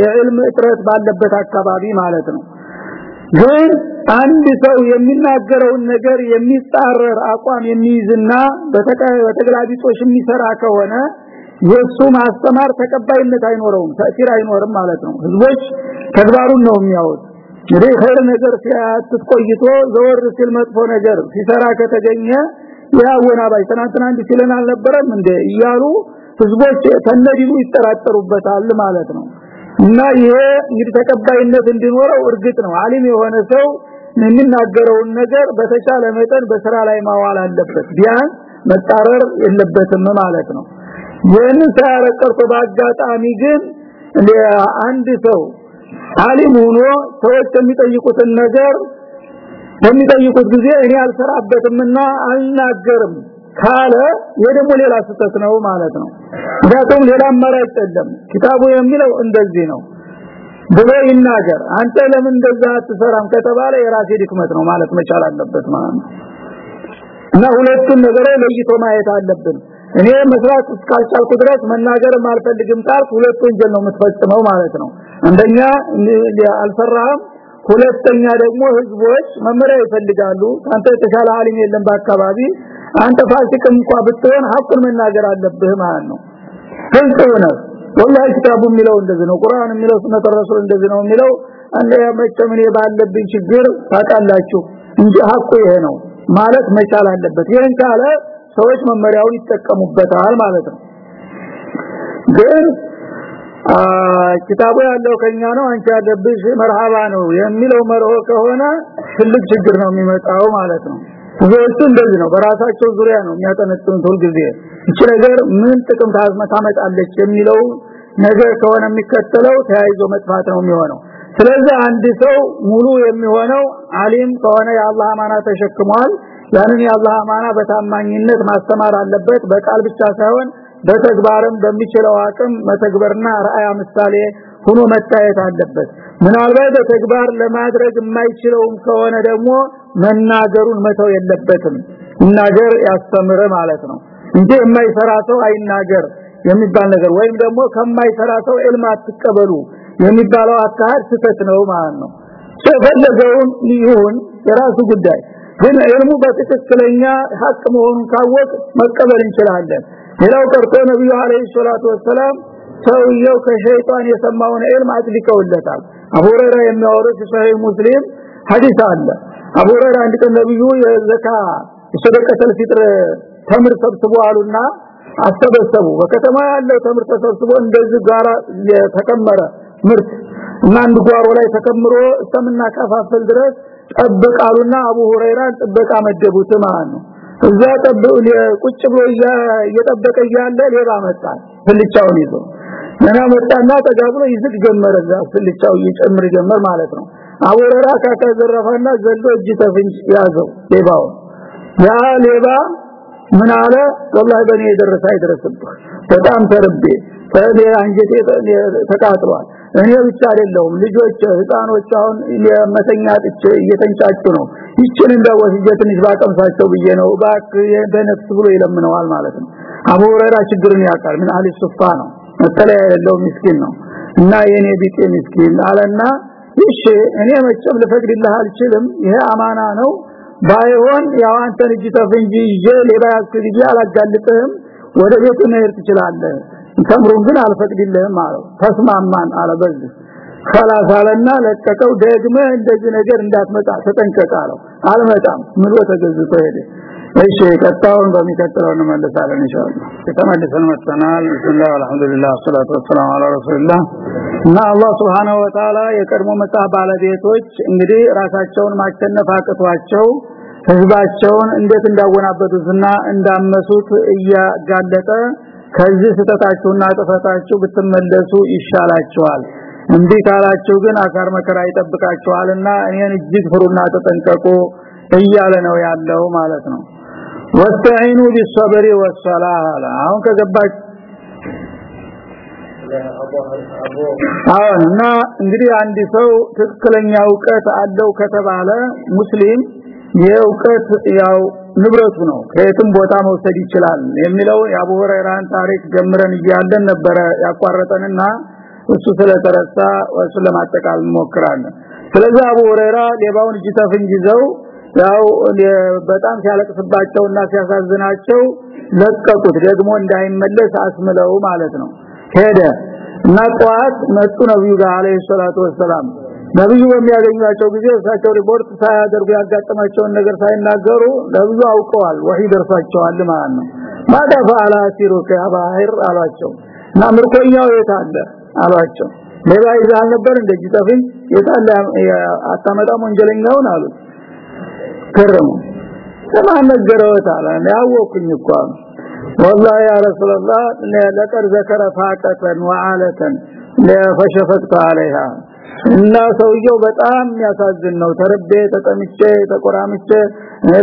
የዕልም እጥረት ባለበት አካባቢ ማለት ነው ግን አንድ ሰው የሚናገረውን ነገር የሚጣረር አቋም የሚይዝና በተገላቢጦሽ የሚሰራ ከሆነ የሱ ማስተማር ተቀባይነት አይኖረውም ተእሲር አይኖርም ማለት ነው። ህዝቦች ተግባሩን ነው የሚያዩት። እንግዲህ ኸይር ነገር ሲያትት ቆይቶ ዘወር ሲል መጥፎ ነገር ሲሰራ ከተገኘ ያወና ባይ ትናንትና እንዲህ ሲለን አልነበረም እንደ እያሉ ህዝቦች ተነዲኑ ይጠራጠሩበታል ማለት ነው እና ይሄ እንግዲህ ተቀባይነት እንዲኖረው እርግጥ ነው። አሊም የሆነ ሰው የሚናገረውን ነገር በተቻለ መጠን በስራ ላይ ማዋል አለበት። ቢያንስ መጣረር የለበትም ማለት ነው። ይህን ሳያረቀርቶ በአጋጣሚ ግን አንድ ሰው አሊም ሆኖ ሰዎች የሚጠይቁትን ነገር በሚጠይቁት ጊዜ እኔ አልሰራበትምና አልናገርም ካለ የደሞ ሌላ ስተት ነው ማለት ነው። ምክንያቱም ሌላ አማራጭ የለም። ኪታቡ የሚለው እንደዚህ ነው ብሎ ይናገር። አንተ ለምን እንደዛ አትሰራም ከተባለ የራሴ ድክመት ነው ማለት መቻል አለበት ማለት ነው። እና ሁለቱን ነገሮች ለይቶ ማየት አለብን። እኔ መስራት እስካልቻልኩ ድረስ መናገር አልፈልግም ካልኩ ሁለት ወንጀል ነው የምትፈጽመው ማለት ነው። አንደኛ አልሰራህም ሁለተኛ ደግሞ ህዝቦች መመሪያ ይፈልጋሉ። አንተ የተሻለ አሊም የለም በአካባቢ አንተ ፋሲቅም እንኳን ብትሆን ሐቁን መናገር አለብህ ማለት ነው። ግልጽ ሆነ? ወላሂ ኪታቡ የሚለው እንደዚህ ነው ቁርአን የሚለው ሱነተ ረሱል እንደዚህ ነው የሚለው። አንደ ያመጨም እኔ ችግር ታውቃላችሁ? እንጂ ሐቁ ይሄ ነው ማለት መቻል አለበት። ይሄን ካለ ሰዎች መመሪያውን ይጠቀሙበታል ማለት ነው። ግን ኪታቡ ያለው ከኛ ነው አንቺ ያለብሽ መርሃባ ነው የሚለው መርሆ ከሆነ ትልቅ ችግር ነው የሚመጣው ማለት ነው ብዙዎቹ እንደዚህ ነው። በራሳቸው ዙሪያ ነው የሚያጠነጥኑት ሁልጊዜ። እቺ ነገር ምን ጥቅም ታመጣለች የሚለው ነገር ከሆነ የሚከተለው ተያይዞ መጥፋት ነው የሚሆነው። ስለዚህ አንድ ሰው ሙሉ የሚሆነው አሊም ከሆነ የአላህ አማና ተሸክሟል። ያንን የአላህ አማና በታማኝነት ማስተማር አለበት። በቃል ብቻ ሳይሆን በተግባርም በሚችለው አቅም መተግበርና ራእያ ምሳሌ ሆኖ መታየት አለበት ምናልባት በተግባር ለማድረግ የማይችለውም ከሆነ ደግሞ መናገሩን መተው የለበትም። ይናገር ያስተምረ ማለት ነው። እንጂ የማይሰራ ሰው አይናገር የሚባል ነገር ወይም ደግሞ ከማይሰራ ሰው ዕልም አትቀበሉ የሚባለው አካሄድ ስህተት ነው ማለት ነው። የፈለገውን ይሁን የራሱ ጉዳይ። ግን ዕልሙ በትክክለኛ ሀቅ መሆኑን ካወቅ መቀበል እንችላለን። ሌላው ቀርቶ ነብዩ አለይሂ ሰላቱ ወሰለም ሰውየው ከሸይጣን የሰማውን ዕልም አጥልቀውለታል አቡ ሁረይራ የሚያወሩት ሰሂህ ሙስሊም ሐዲስ አለ። አቡ ሁረይራ አንድ ነብዩ የዘካ የሰደቀተል ፊጥር ተምር ሰብስቦ አሉና አሰበሰቡ። በከተማ ያለው ተምር ተሰብስቦ እንደዚህ ጋራ የተከመረ ምርት እና አንድ ጓሮ ላይ ተከምሮ እስከምና ከፋፈል ድረስ ጠብቃሉና አቡ ሁረይራን ጥበቃ መደቡት ማለት ነው። እዛ ጠብቁ ቁጭ ብሎ እየጠበቀ እያለ ሌባ መጣ። ፍልቻውን ይዞ እና መጣና ተጋብሎ ይዝግ ጀመረ። እዛ ፍልቻው እየጨምር ጀመር ማለት ነው። አቡ ሁረይራ ካከዘረፈና ዘሎ እጅ ተፍንጭ ያዘው ሌባው። ያ ሌባ ምን አለ? ወላሂ በኔ የደረሰ አይደረስብህ በጣም ተርቤ ፈለ አንጀቴ ተቃጥሏል። እኔ ብቻ አይደለሁም። ልጆች ህፃኖች አሁን የመተኛት እየተንጫጩ ነው። ይችን እንደ ወስጄ ትንሽ ባቀምሳቸው ብዬ ነው። ባክ በነፍስ ብሎ ይለምነዋል ማለት ነው። አቡ ሁረይራ ችግርን ያውቃል። ምን አሊ ሱፋ ነው መጠለያ የሌለው ምስኪን ነው። እና የኔ ቢጤ ምስኪን አለና እሺ እኔ መጨብ ልፈቅድልህ አልችልም ይሄ አማና ነው። ባይሆን ያው አንተ ልጅ ተፍንጂ ይዤ ሌባ ያስክድዬ አላጋልጥህም ወደ ቤት መሄድ ትችላለህ። ተምሩን ግን አልፈቅድልህም አለው። ተስማማን አለ በዚህ። ፈላሳለና ለቀቀው። ደግመ እንደዚህ ነገር እንዳትመጣ ተጠንቀቃለው አልመጣም። ምሎ ተገዝቶ ሄደ። እሺ ቀጣውን በሚቀጥለው እንመለሳለን ኢንሻአላህ። ተመልሰን መጥተናል። ቢስሚላህ አልহামዱሊላህ ሰላቱ ወሰላሙ ዐላ ረሱልላህ እና አላህ Subhanahu Wa Ta'ala የቀድሞ መጽሐፍ ባለቤቶች እንግዲህ ራሳቸውን ማሸነፍ አቅቷቸው ህዝባቸውን እንዴት እንዳወናበቱትና እንዳመሱት እያጋለጠ ከዚህ ስተታችሁና ጥፈታችሁ ብትመለሱ ይሻላችኋል። እንዴ ካላችሁ ግን አካር መከራ ይጠብቃችኋልና እኔን እጅግ ፍሩና ተጠንቀቁ እያለ ነው ያለው ማለት ነው ወስተዒኑ ቢሰብሪ ወሰላህ አሁን ከገባች እና እንግዲህ አንድ ሰው ትክክለኛ እውቀት አለው ከተባለ ሙስሊም የእውቀት ያው ንብረቱ ነው። ከየትም ቦታ መውሰድ ይችላል የሚለው የአቡ ሁረይራን ታሪክ ጀምረን እያለን ነበረ ያቋረጠንና እሱ ስለተረሳ እሱን ለማጠቃለል እንሞክራለን። ስለዚህ አቡ ሁረይራ ሌባውን እጅ ተፍንጅ ይዘው ያው በጣም ሲያለቅስባቸውና ሲያሳዝናቸው ለቀቁት ደግሞ እንዳይመለስ አስምለው ማለት ነው። ሄደ እና መጡ ነብዩ ጋር አለይሂ ሰላቱ ወሰላም። ነብዩ በሚያገኟቸው ጊዜ እሳቸው ሪፖርት ሳያደርጉ ያጋጠማቸውን ነገር ሳይናገሩ ነብዩ አውቀዋል ወህይ ደርሷቸዋል ማለት ነው። ማዳ ፈአላ ሲሩከ አባሂር አሏቸው። እና ምርኮኛው የት አለ አሏቸው። ሌላ ይዛል ነበር እንደዚህ ተፍኝ የታለ አታመጣም ወንጀለኛውን አሉት ከረሙ ለማን ነገረው ታላ ያወኩኝ እኮ والله يا رسول الله لقد ذكر فاقة وعالة فشفقت عليها እና ሰውየው በጣም ያሳዝን ነው ተረቤ ተጠምቼ ተቆራምቼ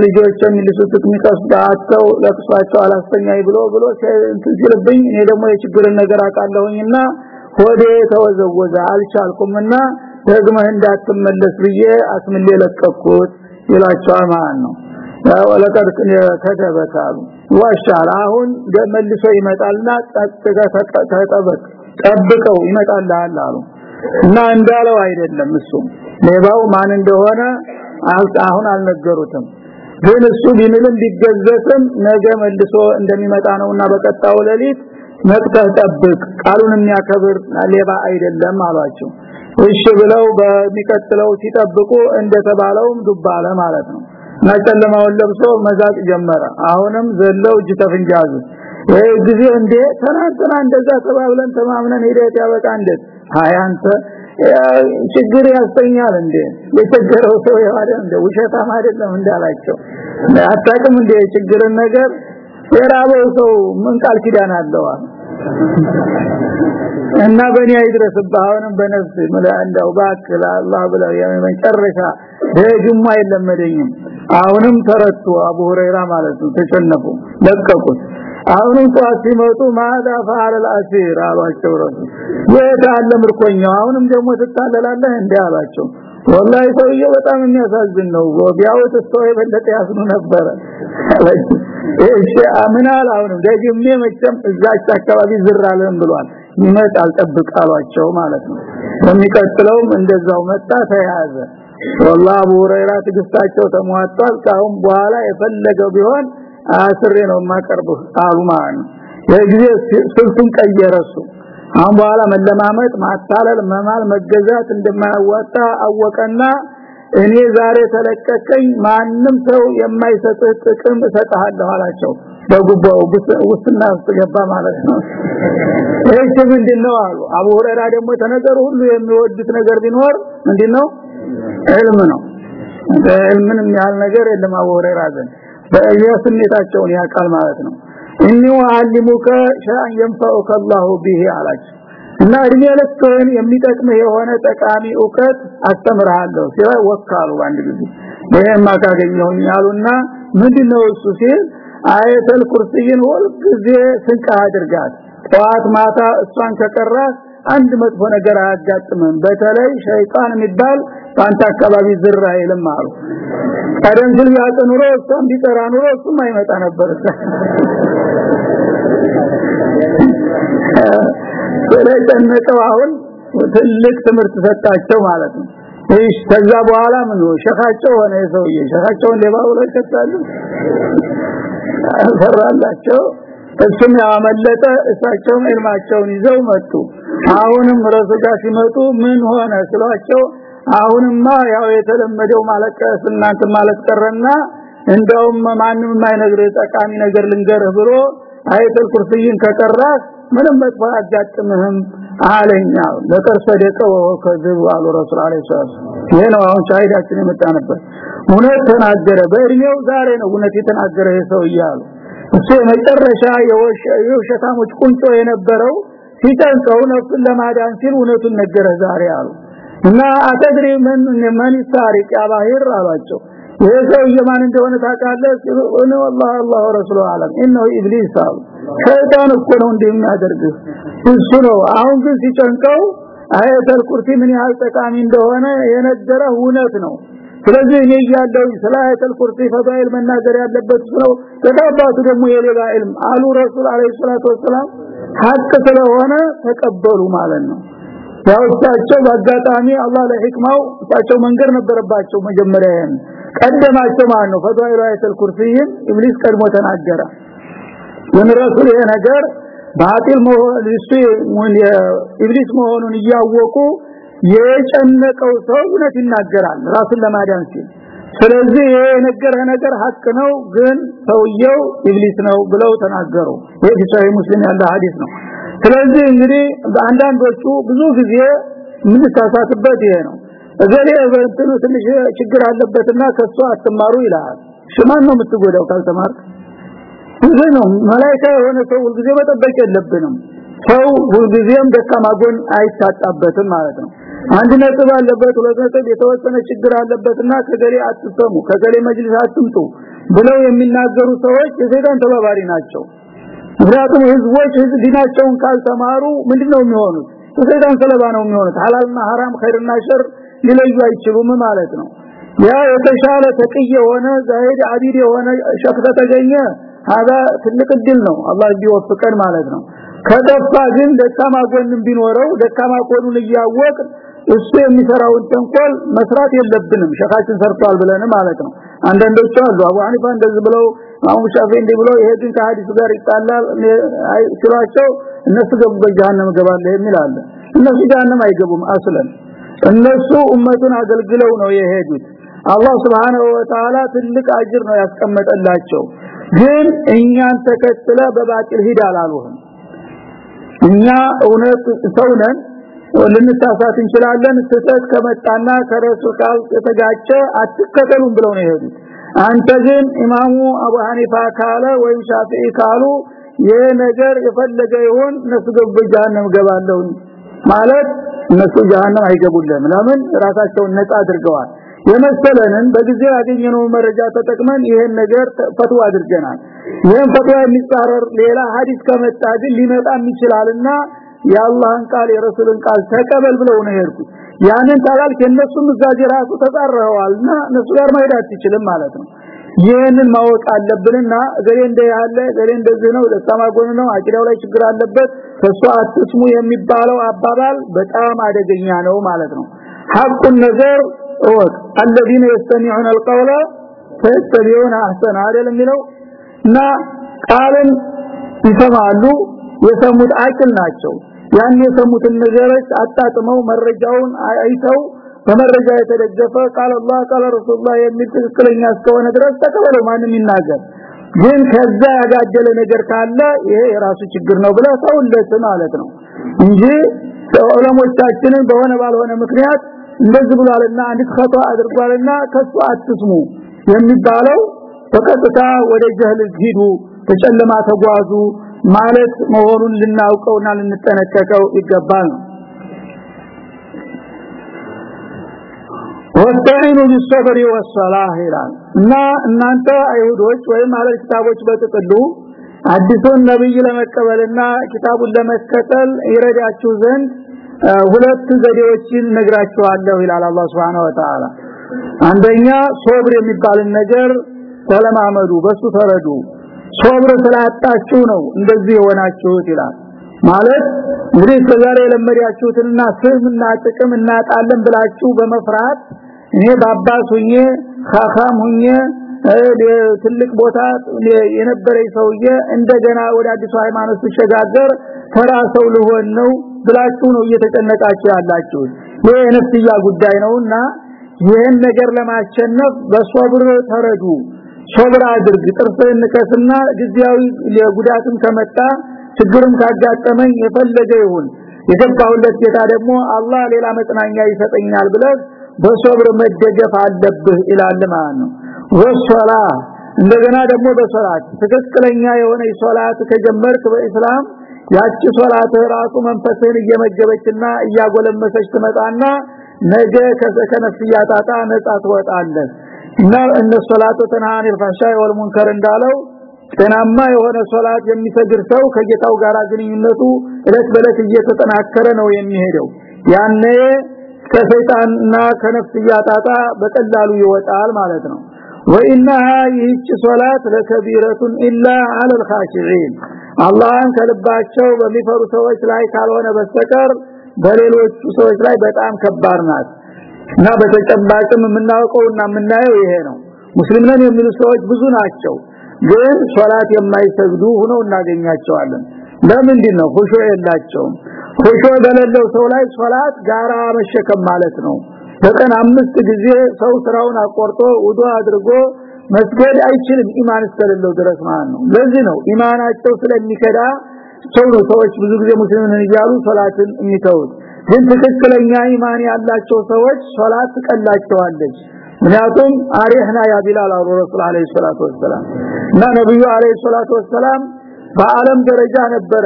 ልጆችን ሊሱት የሚቀስዳቸው ለቅሷቸው አላስተኛይ ብሎ ብሎ ሲልብኝ እኔ ደግሞ የችግርን ነገር አቃለሁኝና ሆዴ ተወዘወዘ አልቻልኩምና ደግመህ እንዳትመለስ ብዬ አስምሌ ለቀኩት ይላቸዋል ማለት ነው። ወለቀድ ከተበካሉ ዋሻል። አሁን መልሶ ይመጣልና ተጠበቅ ጠብቀው ይመጣልሃል አሉ። እና እንዳለው አይደለም እሱ። ሌባው ማን እንደሆነ አሁን አልነገሩትም። ግን እሱ ቢምልም ቢገዘትም ነገ መልሶ እንደሚመጣ ነውና በቀጣው ሌሊት መቅተህ ጠብቅ። ቃሉን የሚያከብር ሌባ አይደለም አሏቸው እሺ ብለው በሚቀጥለው ሲጠብቁ እንደተባለውም ዱባለ ማለት ነው። እና ጨለማውን ለብሶ መዛቅ ጀመረ። አሁንም ዘለው እጅ ተፍንጃዙ ይሄ ጊዜ እንዴ? ተናንተና እንደዛ ተባብለን ተማምነን ሂደት ያበቃ እንዴት? አንተ ችግር ያስተኛል እንዴ? የቸገረው ሰው ያለ እንደ ውሸታም አይደለም እንዳላቸው። አታቅም እንዴ? ችግርን ነገር የራበው ሰው ምን ቃል ኪዳን አለዋል እና በእኔ አይድረስብህ። አሁንም በነፍስ መላእንዳው ባክላ አላህ ብለው የመጨረሻ ደግሞ አይለመደኝም አሁንም ተረቱ አቡ ሁረይራ ማለት ነው። ተጨነቁ ለቀቁት። አሁንም ጧት ሲመጡ ማዳ ፈአለል አሲር አሏቸው ረሱ የታለ ምርኮኛው? አሁንም ደግሞ ትታለላለህ እንዲህ አላቸው ወላሂ ሰውየው በጣም የሚያሳዝን ነው ቢያውት ሰው የበለጠ ያስኑ ነበረ እሺ አምናል አሁንም ደግሜ መቼም እዛች አካባቢ ዝራለን ብሏል። ይመጣል ጠብቅ አሏቸው ማለት ነው። በሚቀጥለውም እንደዛው መጣ ተያዘ። ወላሂ አቡ ሁረይራ ትግስታቸው ተሟጧል። ካሁን በኋላ የፈለገው ቢሆን አስሬ ነው ማቀርበው አሉ ማለት ነው። የጊዜ ስልቱን ቀየረሱ አሁን በኋላ መለማመጥ ማታለል መማል መገዛት እንደማያዋጣ አወቀና እኔ ዛሬ ተለቀቀኝ ማንም ሰው የማይሰጥህ ጥቅም እሰጥሃለሁ አላቸው። በጉባው ውስጥና ውስጥ ገባ ማለት ነው። እሺ ምንድነው አሉ። አቡ ሁረይራ ደግሞ ተነገሩ ሁሉ የሚወዱት ነገር ቢኖር ምንድነው? ዕልም ነው። ዕልምንም ያህል ነገር የለም አቡ ሁረይራ ዘንድ። በየስሜታቸውን ያቃል ማለት ነው እኒ ወአሊሙከ ሸአን ينفعك الله به አላቸው እና እድሜ ልክህን የሚጠቅምህ የሆነ ጠቃሚ ዕውቀት አስተምርሃለሁ ሲላ ወካሉ አንድ ጊዜ ይሄማ ካገኘሁኝ ያሉና ምንድነው እሱ ሲል አየተል ኩርሲይን ሁልጊዜ ስንቅ አድርጋት ጠዋት ማታ እሷን ከቀራት አንድ መጥፎ ነገር አያጋጥምም በተለይ ሸይጣን የሚባል በአንተ አካባቢ ዝር አይልም አሉ ቀደም ሲል ያጠኑሮ እሷን ቢጠራ ኑሮ እሱም አይመጣ ነበር። ስለጨነቀው አሁን ትልቅ ትምህርት ሰጣቸው ማለት ነው። እሺ ከዛ በኋላ ምን ሸኻቸው ሆነ የሰውዬ። ሸኻቸውን ላይ ከተሉ ሰራላቸው እሱም ያመለጠ እሳቸውም ዕልማቸውን ይዘው መጡ። አሁንም ረሱጋ ሲመጡ ምን ሆነ ስሏቸው አሁንማ ያው የተለመደው ማለቀስ እናንተ ማለት ቀረና እንደውም ማንም የማይነግር ጠቃሚ ነገር ልንገርህ ብሎ አይተል ኩርሲይን ከቀራት ምንም መጥፎ አያጋጥምህም አለኛ ለቀር ሰደቀ ወከذب አሉ ረሱል አለይሂ ሰላም። ይሄ ነው አሁን ሻሂዳችን የመጣነበት እውነት ተናገረ በእድሜው ዛሬ ነው እውነት የተናገረ ሰው እያሉ እሱ የመጨረሻ የውሸታሞች ቁንጮ የነበረው ሲጨንቀው ነፍሱን ለማዳን ሲል እውነቱን ነገረ ዛሬ አሉ እና አተድሪ ምን ምን ታሪክ አባሂር አሏቸው ይሄ ሰውዬ ማን እንደሆነ ታውቃለህ እኔ والله الله ورسوله አለም انه ابليس አሉ ሸይጣን እኮ ነው እንደሚያደርግህ እሱ ነው አሁን ግን ሲጨንቀው አያተል ኩርሲ ምን ያህል ጠቃሚ እንደሆነ የነገረ እውነት ነው ስለዚህ እኔ እያለሁ ስለ አያተል ኩርሲ ፈዳኢል መናገር ያለበት ነው ተዳባቱ ደግሞ የሌላ ኢልም አሉ ረሱል አለይሂ ሰላቱ ወሰለም ሐቅ ስለሆነ ተቀበሉ ማለት ነው ያው በአጋጣሚ አላህ ለህክማው እሳቸው መንገር ነበረባቸው መጀመሪያ ቀደማቸው ማለት ነው ፈዳኢል አያተል ኩርሲን ኢብሊስ ቀድሞ ተናገረ። ግን ረሱል ይሄ ነገር ባጢል መሆን ኢብሊስ መሆኑን እያወቁ የጨነቀው ሰው ይናገራል ራሱን ለማዳን ሲል። ስለዚህ የነገረ ነገር ሀቅ ነው ግን ሰውየው ኢብሊስ ነው ብለው ተናገሩ። ይሄ ሙስሊም ያለ ሐዲስ ነው ስለዚህ እንግዲህ አንዳንዶቹ ብዙ ጊዜ ምን ተሳሳተበት ይሄ ነው። እገሌ በእንትኑ ትንሽ ችግር አለበትና ከሱ አትማሩ ይላል። እሱማን ነው የምትጎዳው ካልተማርክ? ይሄ ነው መላእክት የሆነ ሰው ሁልጊዜ መጠበቅ የለብንም። ሰው ሁልጊዜም ደካማ ጎን አይታጣበትም ማለት ነው። አንድ ነጥብ አለበት ሁለት ነጥብ የተወሰነ ችግር አለበትና ከገሌ አትሰሙ ከገሌ መጅልስ አትምጡ ብለው የሚናገሩ ሰዎች የሰይጣን ተባባሪ ናቸው ምክንያቱም ህዝቦች ህዝብ ዲናቸውን ካልተማሩ ምንድነው የሚሆኑት የሰይጣን ሰለባ ነው የሚሆኑት ሐላልና ሐራም ኸይርና ሸር ሊለዩ አይችሉም ማለት ነው ያ የተሻለ ተቅይ የሆነ ዛሂድ አቢድ የሆነ ሸክ ተገኘ هذا ትልቅ እድል ነው አላህ ቢወፍቀን ማለት ነው ከጠፋ ግን ደካማ ጎንም ቢኖረው ደካማ ጎኑን እያወቅ እሱ የሚሰራውን ተንኮል መስራት የለብንም። ሸካችን ሰርቷል ብለን ማለት ነው። አንዳንዶቹ አሉ አቡ ሐኒፋ እንደዚህ ብለው አሁን ሻፊ እንዲህ ብለው ይሄ ግን ጋር ይጣላል አይ ስራቸው እነሱ ገቡ ጀሃነም ገባለ አለ። እነሱ ጀሃነም አይገቡም አስለን። እነሱ ኡመቱን አገልግለው ነው የሄዱት። አላህ Subhanahu Wa Ta'ala ትልቅ አጅር ነው ያስቀመጠላቸው። ግን እኛን ተከትለ በባጢል ሂድ አላሉህም እኛ እውነት ሰው ነን ልንሳሳት እንችላለን። ስህተት ከመጣና ከረሱል ቃል የተጋጨ አትከተሉም ብለው ነው የሄዱት። አንተ ግን ኢማሙ አቡ ሐኒፋ ካለ ወይም ሻፊዒ ካሉ ይሄ ነገር የፈለገ ይሁን እነሱ ገቡ ጀሃነም ገባለሁ ማለት እነሱ ጀሃነም አይገቡልም ለምን? ራሳቸውን ነፃ አድርገዋል። የመሰለንን በጊዜ ያገኘነው መረጃ ተጠቅመን ይሄን ነገር ፈትዋ አድርገናል። ይሄን ፈትዋ የሚጻረር ሌላ ሐዲስ ከመጣ ግን ሊመጣም ይችላልና የአላህን ቃል የረሱልን ቃል ተቀበል ብለው ነው የሄድኩት ያንን ታላልክ የነሱም እዛጅ ራሱ ተጻረዋልና እነሱ ጋር ማሄድ አትችልም ማለት ነው ይህንን ማወቅ አለብንና እገሌ እንደ ያለ እገሌ እንደዚህ ነው ደካማ ጎን ነው አቂዳው ላይ ችግር አለበት ከሱ አትስሙ የሚባለው አባባል በጣም አደገኛ ነው ማለት ነው ሐቁን ነገር እወቅ الذين يستمعون القول فيتبعون احسن አይደል የሚለው እና ቃልን ይሰማሉ የሰሙት አቅል ናቸው። ያን የሰሙትን ነገሮች አጣጥመው መረጃውን አይተው በመረጃ የተደገፈ ቃል አላህ ቃል ረሱላህ የሚል ትክክለኛ እስከሆነ ድረስ ተቀበለው ማንም ይናገር። ግን ከዛ ያጋደለ ነገር ካለ ይሄ የራሱ ችግር ነው ብለ ሰውለት ማለት ነው እንጂ ዑለሞቻችንን በሆነ ባልሆነ ምክንያት እንደዚህ ብሏልና አንዲት ኸጣ አድርጓልና ከሱ አትስሙ የሚባለው በቀጥታ ወደ ጀህል ሂዱ ተጨለማ ተጓዙ ማለት መሆኑን ልናውቀውና ልንጠነቀቀው ይገባል። ወስተዒኑ ቢሰብሪ ወሰላህ ይላል። እና እናንተ አይሁዶች ወይም አለ ክታቦች በጥቅሉ አዲሱን ነብይ ለመቀበልና ኪታቡን ለመከተል ይረዳችሁ ዘንድ ሁለት ዘዴዎችን ነግራችኋለሁ ይላል አላህ Subhanahu Wa አንደኛ ሶብር የሚባልን ነገር ተለማመዱ በሱ ተረዱ ሶብር ስላጣችሁ ነው እንደዚህ የሆናችሁት ይላል። ማለት እንግዲህ ከዛሬ የለመዳችሁትና ስምና ጥቅም እናጣለን ብላችሁ በመፍራት እኔ ባባስ ሁኜ ካካም ሁኜ ትልቅ ቦታ የነበረ ሰውዬ እንደገና ወደ አዲሱ ሃይማኖት ሲሸጋገር ተራ ሰው ልሆን ነው ብላችሁ ነው እየተጨነቃችሁ ያላችሁ። ይሄ የነፍስያ ጉዳይ ነውና ይህን ነገር ለማሸነፍ በሶብር ተረዱ ሶብር አድርግ ጥርስህን ንከስና ጊዜያዊ ጉዳትም ከመጣ ችግርም ካጋጠመኝ የፈለገ ይሁን። የገባሁለት ጌታ ደግሞ አላህ ሌላ መጽናኛ ይሰጠኛል ብለህ በሶብር መደገፍ አለብህ ይላል ማለት ነው። ወሶላ እንደገና ደግሞ በሶላት ትክክለኛ የሆነ ሶላት ከጀመርክ በእስላም ያቺ ሶላት ራሱ መንፈስህን እየመገበችና እያጎለመሰች ትመጣና ነገ ከነፍስያ ጣጣ ነፃ ትወጣለህ እና እነ ሶላቱ ተናን الفحشاء والمنكر እንዳለው ጤናማ የሆነ ሶላት የሚሰግድ ሰው ከጌታው ጋር ግንኙነቱ እለት በለት እየተጠናከረ ነው የሚሄደው ያኔ ከሰይጣንና ከነፍስያ ጣጣ በቀላሉ ይወጣል ማለት ነው وانها ይህች ሶላት ለከቢረቱን ኢላ على الخاشعين አላህን ከልባቸው በሚፈሩ ሰዎች ላይ ካልሆነ በስተቀር በሌሎቹ ሰዎች ላይ በጣም ከባድ ናት እና በተጨባጭም የምናውቀውና የምናየው ይሄ ነው። ሙስሊም ነን የሚሉ ሰዎች ብዙ ናቸው። ግን ሶላት የማይሰግዱ ሆነው እናገኛቸዋለን። ለምንድን ነው ሁሾ የላቸውም። ሁሾ በሌለው ሰው ላይ ሶላት ጋራ መሸከም ማለት ነው። በቀን አምስት ጊዜ ሰው ስራውን አቆርጦ ውዶ አድርጎ መስገድ አይችልም ኢማን እስከሌለው ድረስ ማለት ነው። ለዚህ ነው ኢማናቸው ስለሚከዳ ሰው ሰዎች ብዙ ጊዜ ሙስሊምን እያሉ ሶላትን የሚተውት ግን ትክክለኛ ኢማን ያላቸው ሰዎች ሶላት ትቀላቸዋለች። ምክንያቱም አሪህና ያ ቢላል አሉ ረሱል አለይሂ ሰላቱ ወሰለም እና ነብዩ አለይሂ ሰላቱ ወሰለም በአለም ደረጃ ነበረ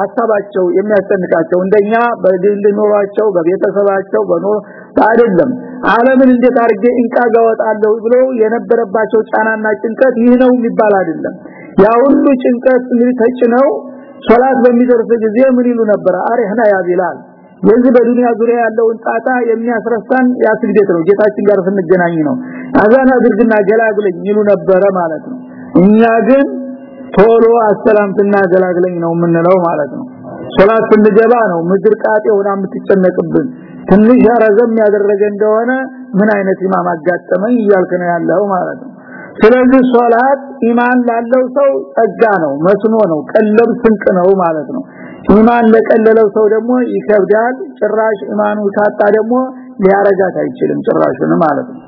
ሐሳባቸው የሚያስጨንቃቸው። እንደኛ በግል ኑሯቸው በቤተሰባቸው በኑሮ አይደለም። ዓለምን እንዴት አርጌ እንቃ ጋወጣለሁ ብሎ የነበረባቸው ጫናና ጭንቀት ይህ ነው የሚባል አይደለም። ያ ሁሉ ጭንቀት ምን ተጭነው ሶላት በሚደርስ ጊዜ ምን ይሉ ነበር? አሪህና ያ ቢላል የዚህ በዱንያ ዙሪያ ያለውን ጣጣ የሚያስረሳን ያ ስግደት ነው። ጌታችን ጋር ስንገናኝ ነው። አዛና አድርግና ገላግለኝ ይሉ ነበረ ማለት ነው። እኛ ግን ቶሎ አሰላምትና ገላግለኝ ነው የምንለው ማለት ነው። ሶላት ስንገባ ነው ምድር ቃጤ ሆና የምትጨነቅብን። ትንሽ ረዘም ያደረገ እንደሆነ ምን አይነት ኢማም አጋጠመኝ እያልክ ነው ያለው ማለት ነው። ስለዚህ ሶላት ኢማን ላለው ሰው ጸጋ ነው መስኖ ነው ቀለብ ስንቅ ነው ማለት ነው ኢማን ለቀለለው ሰው ደግሞ ይከብዳል። ጭራሽ ኢማኑ ካጣ ደግሞ ሊያረጋት አይችልም ጭራሹን ማለት ነው።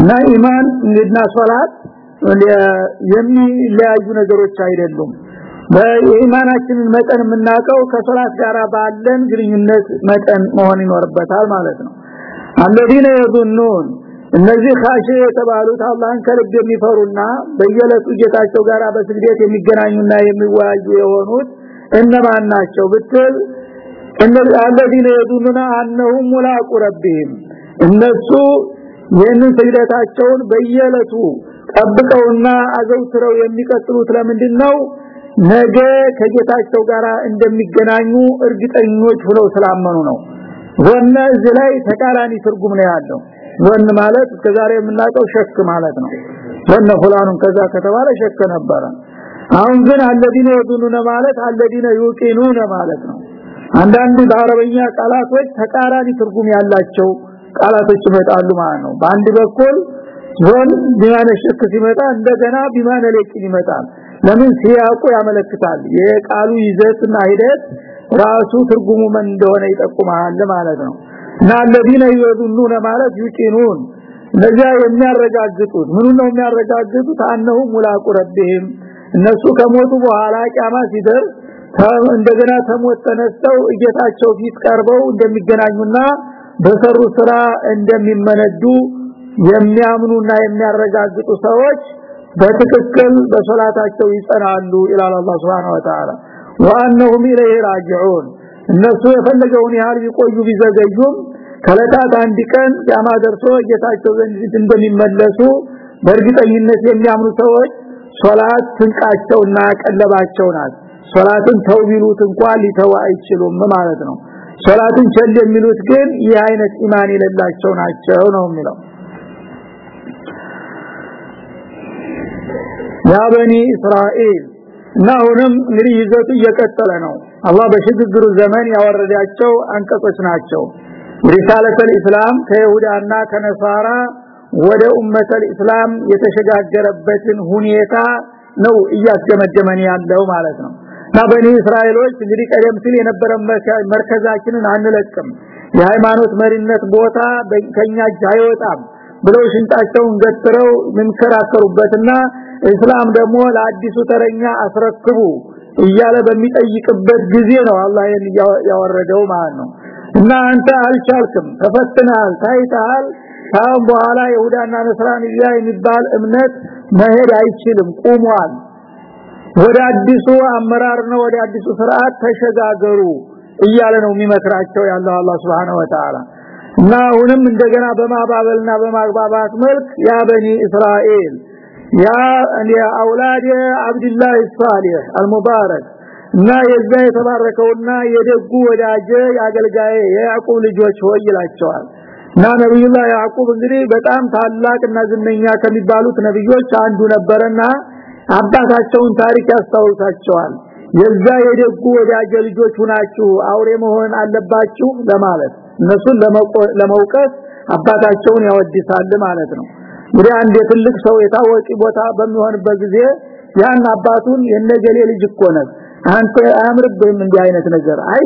እና ኢማን እና ሶላት የሚለያዩ ነገሮች አይደሉም። በኢማናችንን መጠን የምናውቀው ከሶላት ጋር ባለን ግንኙነት መጠን መሆን ይኖርበታል ማለት ነው። አለዲነ የዙኑን እነዚህ ኻሽ የተባሉት አላህን ከልብ የሚፈሩና በየለቱ ጌታቸው ጋር በስግደት የሚገናኙና የሚወያዩ የሆኑት እነማን ናቸው ብትል እነዚህ የዙኑና አነሁም ሙላቁ ረቢህም እነሱ ይህንን ስግደታቸውን በየለቱ ጠብቀውና አዘውትረው የሚቀጥሉት ለምንድን ነው ነገ ከጌታቸው ጋር እንደሚገናኙ እርግጠኞች ሆነው ስላመኑ ነው። ወነ እዚህ ላይ ተቃራኒ ትርጉም ነው ያለው። ወን ማለት እስከዛሬ የምናውቀው ሸክ ማለት ነው። ወነ ፍላኑን ከዛ ከተባለ ሸክ ነበረ አሁን ግን አለዲነ የዱኑነ ማለት አለዲነ ዩቂኑነ ማለት ነው አንዳንድ በአረበኛ ቃላቶች ተቃራኒ ትርጉም ያላቸው ቃላቶች ይመጣሉ ማለት ነው በአንድ በኩል ወን ቢማነ ሸክ ሲመጣ እንደገና ቢማነ ለቂን ይመጣል ለምን ሲያቁ ያመለክታል የቃሉ ይዘትና ሂደት ራሱ ትርጉሙ ምን እንደሆነ ይጠቁማል ማለት ነው እና الذين يظنون ማለት ይቂኑን ለዚያ የሚያረጋግጡት ምኑ ነው የሚያረጋግጡት አንነው ሙላቁ ረብህም እነሱ ከሞቱ በኋላ ቂያማ ሲደርስ እንደገና ተሞት ተነስተው እጌታቸው ፊት ቀርበው እንደሚገናኙና በሰሩ ስራ እንደሚመነዱ የሚያምኑና የሚያረጋግጡ ሰዎች በትክክል በሶላታቸው ይጸናሉ ኢላላ አላህ Subhanahu Wa Ta'ala ወአንሁም ኢለይሂ ራጂዑን እነሱ የፈለገውን ያህል ቢቆዩ ቢዘገዩም ከለታት አንድ ቀን ቂያማ ደርሶ ጌታቸው ዘንድ እንደሚመለሱ በእርግጠኝነት የሚያምኑ ሰዎች ሶላት ትንቃቸውና ቀለባቸው ናት። ሶላትን ተው ቢሉት እንኳን ሊተው አይችሉም ማለት ነው። ሶላትን ቸል የሚሉት ግን ይህ አይነት ኢማን የሌላቸው ናቸው ነው የሚለው። ያ በኒ እስራኤል እና አሁንም እንግዲህ ይዘቱ እየቀጠለ ነው። አላህ በሽግግሩ ዘመን ያወረዳቸው አንቀጾች ናቸው። ሪሳለተል እስላም ከይሁዳና ከነሳራ ወደ ኡመተል እስላም የተሸጋገረበትን ሁኔታ ነው እያስገመገመን ያለው ማለት ነው። እና በኒ እስራኤሎች እንግዲህ ቀደም ሲል የነበረ መርከዛችንን አንለቅም። የሃይማኖት መሪነት ቦታ ከኛ አይወጣም ብለው ሽንጣቸውን ገትረው ምንከራከሩበትና እስላም ደግሞ ለአዲሱ ተረኛ አስረክቡ እያለ በሚጠይቅበት ጊዜ ነው አላህ ያወረደው ማለት ነው። እና አንተ አልቻልክም ተፈትናል ታይታል ካሁን በኋላ ይሁዳና ነስራንያ የሚባል እምነት መሄድ አይችልም። ቁሟል። ወደ አዲሱ አመራር ነው ወደ አዲሱ ስርዓት ተሸጋገሩ እያለ ነው የሚመክራቸው ያለው አላህ Subhanahu Wa Ta'ala እና አሁንም እንደገና በማባበልና በማግባባት መልክ ያ በኒ እስራኤል ያ አውላድ አብዱላህ ሳሊህ አልሙባረክ እና የዛ የተባረከውና የደጉ ወዳጀ ያገልጋዬ የያዕቁብ ልጆች ሆይ ይላቸዋል እና ነብዩላህ ያዕቁብ እንግዲህ በጣም ታላቅና ዝነኛ ከሚባሉት ነብዮች አንዱ ነበረና አባታቸውን ታሪክ ያስታውሳቸዋል። የዛ የደጉ ወዳጀ ልጆች ሁናችሁ አውሬ መሆን አለባችሁ ለማለት እነሱን ለመውቀስ አባታቸውን ያወድሳል ማለት ነው። እንግዲህ አንድ የትልቅ ሰው የታወቂ ቦታ በሚሆንበት ጊዜ ያን አባቱን የነገሌ ልጅ እኮ ነህ አንተ አያምርብህም እንዲህ አይነት ነገር። አይ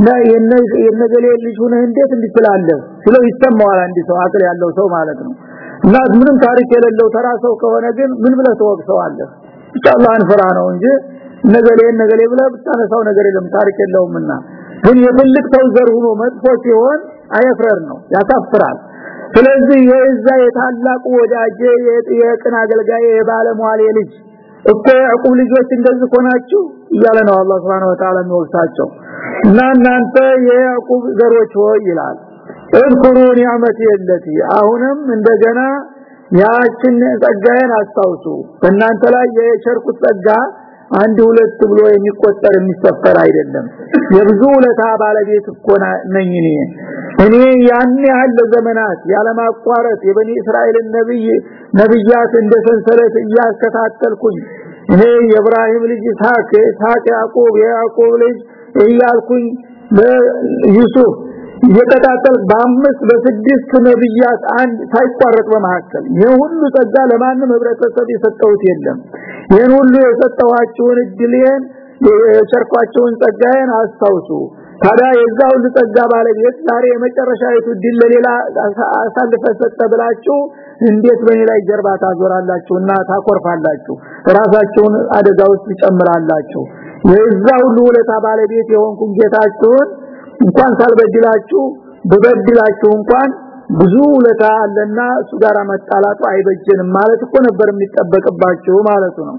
የነገሌ ልጅ ሆነህ እንዴት እንድትላለህ ስለው ይሰማዋል አንድ ሰው አቅል ያለው ሰው ማለት ነው እና ምንም ታሪክ የሌለው ተራ ሰው ከሆነ ግን ምን ብለህ ተወቅሰዋለህ ብቻ አላህን ፍራ ነው እንጂ ነገሌ ነገሌ ብለህ ብታነሳው ነገር የለም ታሪክ የለውምና ግን የትልቅ ሰው ዘር ሆኖ መጥፎ ሲሆን አያፍረር ነው ያሳፍራል ስለዚህ የዛ የታላቁ ወዳጄ የቅን አገልጋይ የባለሟል ልጅ እኮ ያዕቁብ ልጆች እንደዚህ ሆናችሁ እያለ ነው አላህ Subhanahu Wa Ta'ala የሚወቅሳቸው። እና እናንተ የያዕቁብ ዘሮች ሆይ ይላል እذكሩ ኒዕመቲ የለቲ አሁንም እንደገና ያችን ጸጋዬን አስታውሱ። በእናንተ ላይ የቸርኩት ጸጋ አንድ ሁለት ብሎ የሚቆጠር የሚሰፈር አይደለም። የብዙ ውለታ ባለቤት እኮ ነኝ እኔ። እኔ ያን ያህል ዘመናት ያለማቋረጥ የበኒ እስራኤልን ነብይ ነብያት እንደ ሰንሰለት እያስከታተልኩኝ እኔ የኢብራሂም ልጅ ኢስሐቅ ኢስሐቅ ያዕቆብ የያዕቆብ ልጅ እያልኩኝ ዩሱፍ እየተቃጠል በአምስት በስድስት ነብያት አንድ ሳይቋረጥ በመካከል ይሄ ሁሉ ጸጋ ለማንም ህብረተሰብ የሰጠውት የለም። ይሄን ሁሉ የሰጠዋችሁን እድሌን የቸርኳቸውን ጸጋዬን አስታውሱ። ታዲያ የዛ ሁሉ ጸጋ ባለቤት ዛሬ የመጨረሻይቱ ድል ለሌላ አሳልፈ ሰጠ ብላችሁ እንዴት በኔ ላይ ጀርባ ታዞራላችሁና ታቆርፋላችሁ ራሳችሁን አደጋ ውስጥ ይጨምራላችሁ የዛ ሁሉ ውለታ ባለቤት የሆንኩን ጌታችሁን እንኳን ሳልበድላችሁ በበድላችሁ እንኳን ብዙ ለታ አለና እሱ ጋር መጣላቱ አይበጀንም ማለት እኮ ነበር የሚጠበቅባቸው ማለቱ ነው።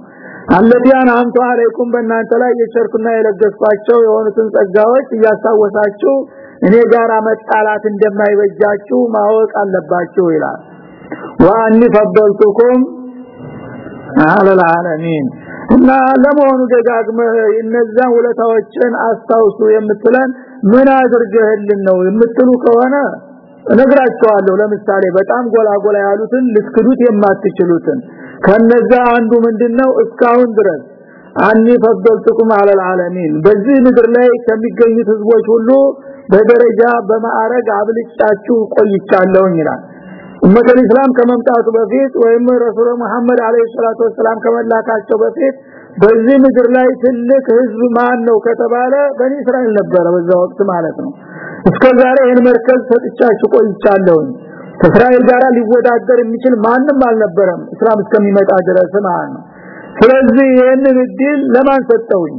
አለዚያን አምቶ አለይኩም በእናንተ ላይ የቸርኩና የለገስኳቸው የሆኑትን ጸጋዎች እያስታወሳችሁ እኔ ጋር መጣላት እንደማይበጃችሁ ማወቅ አለባችሁ ይላል። ወአኒ ፈደልቱኩም አለል እና ለመሆኑ ደጋግመህ እነዛን ውለታዎችን አስታውሱ የምትለን ምን አድርገህልን ነው የምትሉ ከሆነ እነግራችኋለሁ ለምሳሌ በጣም ጎላጎላ ያሉትን ልትክዱት የማትችሉትን። ከነዛ አንዱ ምንድነው? እስካሁን ድረስ አኒ ፈደልቱኩም አለል ዓለሚን። በዚህ ምድር ላይ ከሚገኙት ህዝቦች ሁሉ በደረጃ በማዕረግ አብልጫችሁ ቆይቻለሁኝ ይላል። ኡመተል እስላም ከመምጣቱ በፊት ወይም ረሱል መሐመድ አለይሂ ሰላቱ ወሰለም ከመላካቸው በፊት በዚህ ምድር ላይ ትልቅ ህዝብ ማን ነው ከተባለ በኒ እስራኤል ነበረ በዛ ወቅት ማለት ነው። እስከዛሬ ይሄን መርከዝ ሰጥቻችሁ ቆይቻለሁኝ። ከእስራኤል ጋር ሊወዳደር የሚችል ማንም አልነበረም እስላም እስከሚመጣ ድረስ ማለት ነው። ስለዚህ ይሄንን እድል ለማን ሰጠውኝ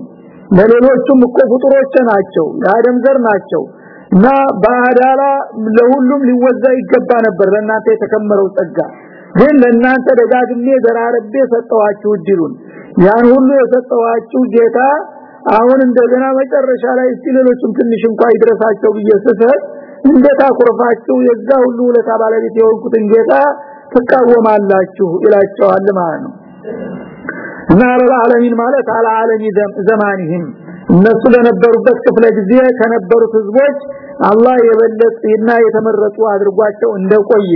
ለሌሎቹም እኮ ፍጡሮች ናቸው የአደም ዘር ናቸው እና በአዳላ ለሁሉም ሊወዛ ይገባ ነበር ለእናንተ የተከመረው ጸጋ ግን ለእናንተ ደጋግሜ ዘራረቤ ሰጠዋችሁ እድሉን። ያን ሁሉ የሰጠዋችሁ ጌታ አሁን እንደገና መጨረሻ ላይ እስቲ ሌሎችም ትንሽ እንኳን ይድረሳቸው ብዬ ስሰጥ እንዴት አኩርፋችሁ የዛ ሁሉ ለታ ባለቤት የሆንኩትን ጌታ ትቃወማላችሁ ይላቸዋል ማለት ነው። እና ዓለሚን ማለት አለ ዓለሚ ዘማንህም። እነሱ ለነበሩበት ክፍለ ጊዜ ከነበሩት ህዝቦች አላህ የበለጠና የተመረጡ አድርጓቸው እንደቆየ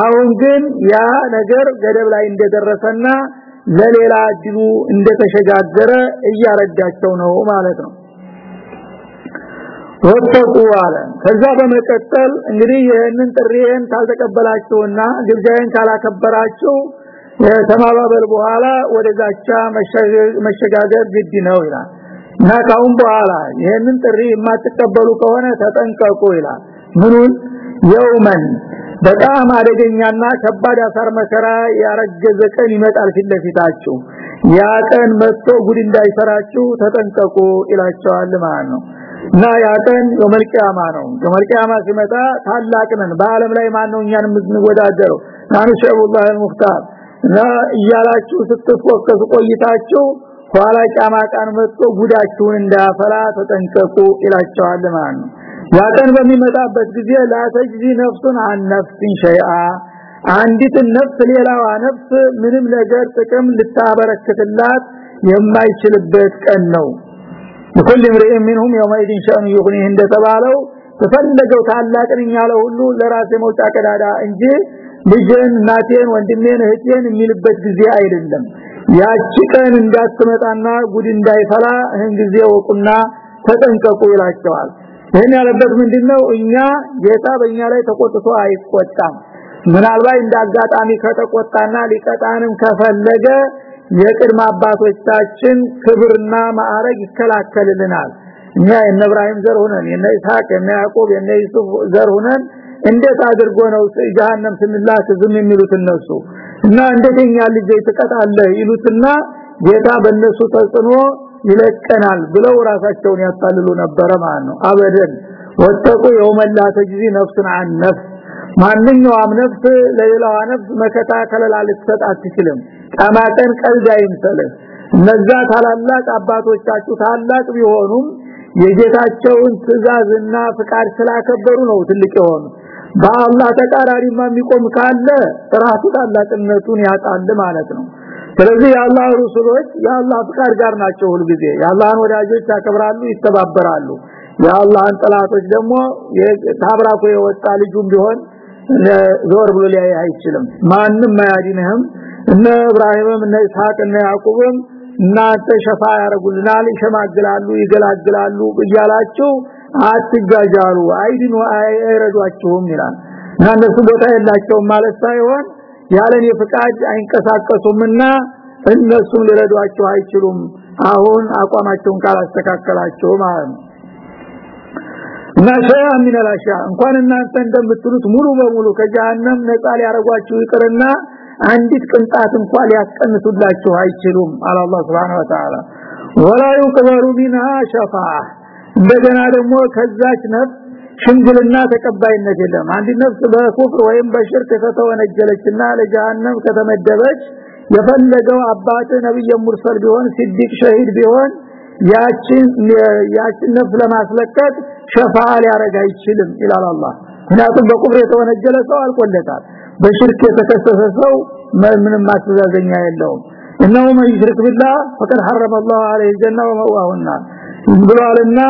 አሁን ግን ያ ነገር ገደብ ላይ እንደደረሰና ለሌላ እድሉ እንደተሸጋገረ እያረዳቸው ነው ማለት ነው። ወጥቁ አለ። ከዛ በመቀጠል እንግዲህ ይህንን ጥሪዬን ካልተቀበላችሁና ግብዣዬን ካላከበራችሁ ተማባበል በኋላ ወደ ዛቻ መሸጋገር ግድ ነው ይላል። እና ካሁን በኋላ ይህንን ጥሪ የማትቀበሉ ከሆነ ተጠንቀቁ ይላል። ምኑን? የውመን በጣም አደገኛና ከባድ አሳር መከራ ያረገዘ ቀን ይመጣል ፊትለፊታችሁ ያ ቀን መጥቶ ጉድ እንዳይሰራችሁ ተጠንቀቁ ይላቸዋል ማለት ነው። እና ያ ቀን የመልቂያማ ነው። የመልቂያማ ሲመጣ ታላቅ ነን። በአለም ላይ ማን ነው እኛን የምንወዳደረው? ናኑ ሸቡላህ ሙፍታር እና እያላችሁ ስትፎከሱ ቆይታችሁ ኋላ ጫማ ቃን መጥቶ ጉዳችሁን እንዳፈላ ተጠንቀቁ ይላቸዋል ማለት ነው ያቀን በሚመጣበት ጊዜ ላተጅዚ ነፍሱን አን ነፍሲን ሸይአ አንዲት ነፍስ ሌላዋ ነፍስ ምንም ነገር ጥቅም ልታበረክትላት የማይችልበት ቀን ነው ለኩል ምርእ منهم يومئذ شأن يغنيه እንደተባለው ተፈለገው ታላቅን ያለው ሁሉ ለራሴ መውጫ ቀዳዳ እንጂ ልጅን እናቴን ወንድሜን እህቴን የሚልበት ጊዜ አይደለም ያቺ ቀን እንዳትመጣና ጉድ እንዳይፈላ ይህን ጊዜ ወቁና ተጠንቀቁ ይላቸዋል ይህን ያለበት ምንድነው? እኛ ጌታ በእኛ ላይ ተቆጥቶ አይቆጣም። ምናልባት እንዳጋጣሚ ከተቆጣና ሊቀጣንም ከፈለገ የቅድመ አባቶቻችን ክብርና ማዕረግ ይከላከልልናል። እኛ የነ ኢብራሂም ዘር ሆነን የነ ኢስሐቅ የነ ያዕቆብ የነ ዩሱፍ ዘር ሆነን እንዴት አድርጎ ነው ጀሃነም ስንላክ ዝም የሚሉት እነሱ? እና እንደኛ ልጅ ትቀጣለህ? ይሉትና ጌታ በእነሱ ተጽኖ ይለቀናል ብለው ራሳቸውን ያታልሉ ነበረ ማለት ነው። አበደን። ወተቁ የውመላ ተጅዚ ነፍስን ነፍስ። ማንኛውም ነፍስ ለሌላዋ ነፍስ መከታ ከለላ ልትሰጥ አትችልም። ቀማቀን ቀልድ አይምሰልህ እነዛ ታላላቅ አባቶቻችሁ ታላቅ ቢሆኑም የጌታቸውን ትእዛዝና ፍቃድ ስላከበሩ ነው ትልቅ የሆኑ። በአላህ ተቃራሪማ የሚቆም ካለ ራሱ ታላቅነቱን ያጣል ማለት ነው ስለዚህ የአላህ ሩሱሎች የአላህ ፍቃድ ጋር ናቸው ሁሉ ጊዜ። የአላህን ወዳጆች ያከብራሉ ይተባበራሉ። የአላህን ጠላቶች ደግሞ ታብራኮ የወጣ ልጁም ቢሆን ዞር ብሎ ሊያይ አይችልም። ማንም ማያዲንህም እነ ኢብራሂምም እነ ኢስሐቅ እነ ያዕቆብም እናንተ ሸፋ ያረጉልናል ይሸማግላሉ ይገላግላሉ እያላችሁ አትጋጃሉ። አይድኑ አይረዷችሁም ይላል። እና እነሱ ቦታ የላቸውም ማለት ሳይሆን ያለኔ ፍቃድ አይንቀሳቀሱምና እነሱም ሊረዷቸው አይችሉም። አሁን አቋማቸውን ካላስተካከላቸው ማለት ነው። ናሻያ ምን አላሻ እንኳን እናንተ እንደምትሉት ሙሉ በሙሉ ከጀሃነም ነፃ ሊያረጓችሁ ይቅርና አንዲት ቅንጣት እንኳን ሊያስቀምጡላችሁ አይችሉም አለ አላህ Subhanahu Wa Ta'ala ወላ ይቅበሩ ቢና ሸፋ እንደገና ደግሞ ከዛች ነፍስ ሽምግልና ተቀባይነት የለም። አንድ ነፍስ በኩፍር ወይም በሽርክ ከተወነጀለችና ለጀሃነም ከተመደበች የፈለገው አባት ነብይ ሙርሰል ቢሆን ሲዲቅ ሸሂድ ቢሆን ያችን ያችን ነፍስ ለማስለቀቅ ሸፋ ሊያረግ አይችልም ይላል አላህ። ምክንያቱም በኩፍር የተወነጀለ ሰው አልቆለታል። በሽርክ የተከሰሰ ሰው ምንም ማስተዛዘኛ የለውም። እነሆ መን ይሽርክ ፈቀድ ሐረመ አላህ ዐለይሂ ጀነተ ወመዋሁና ብሏልና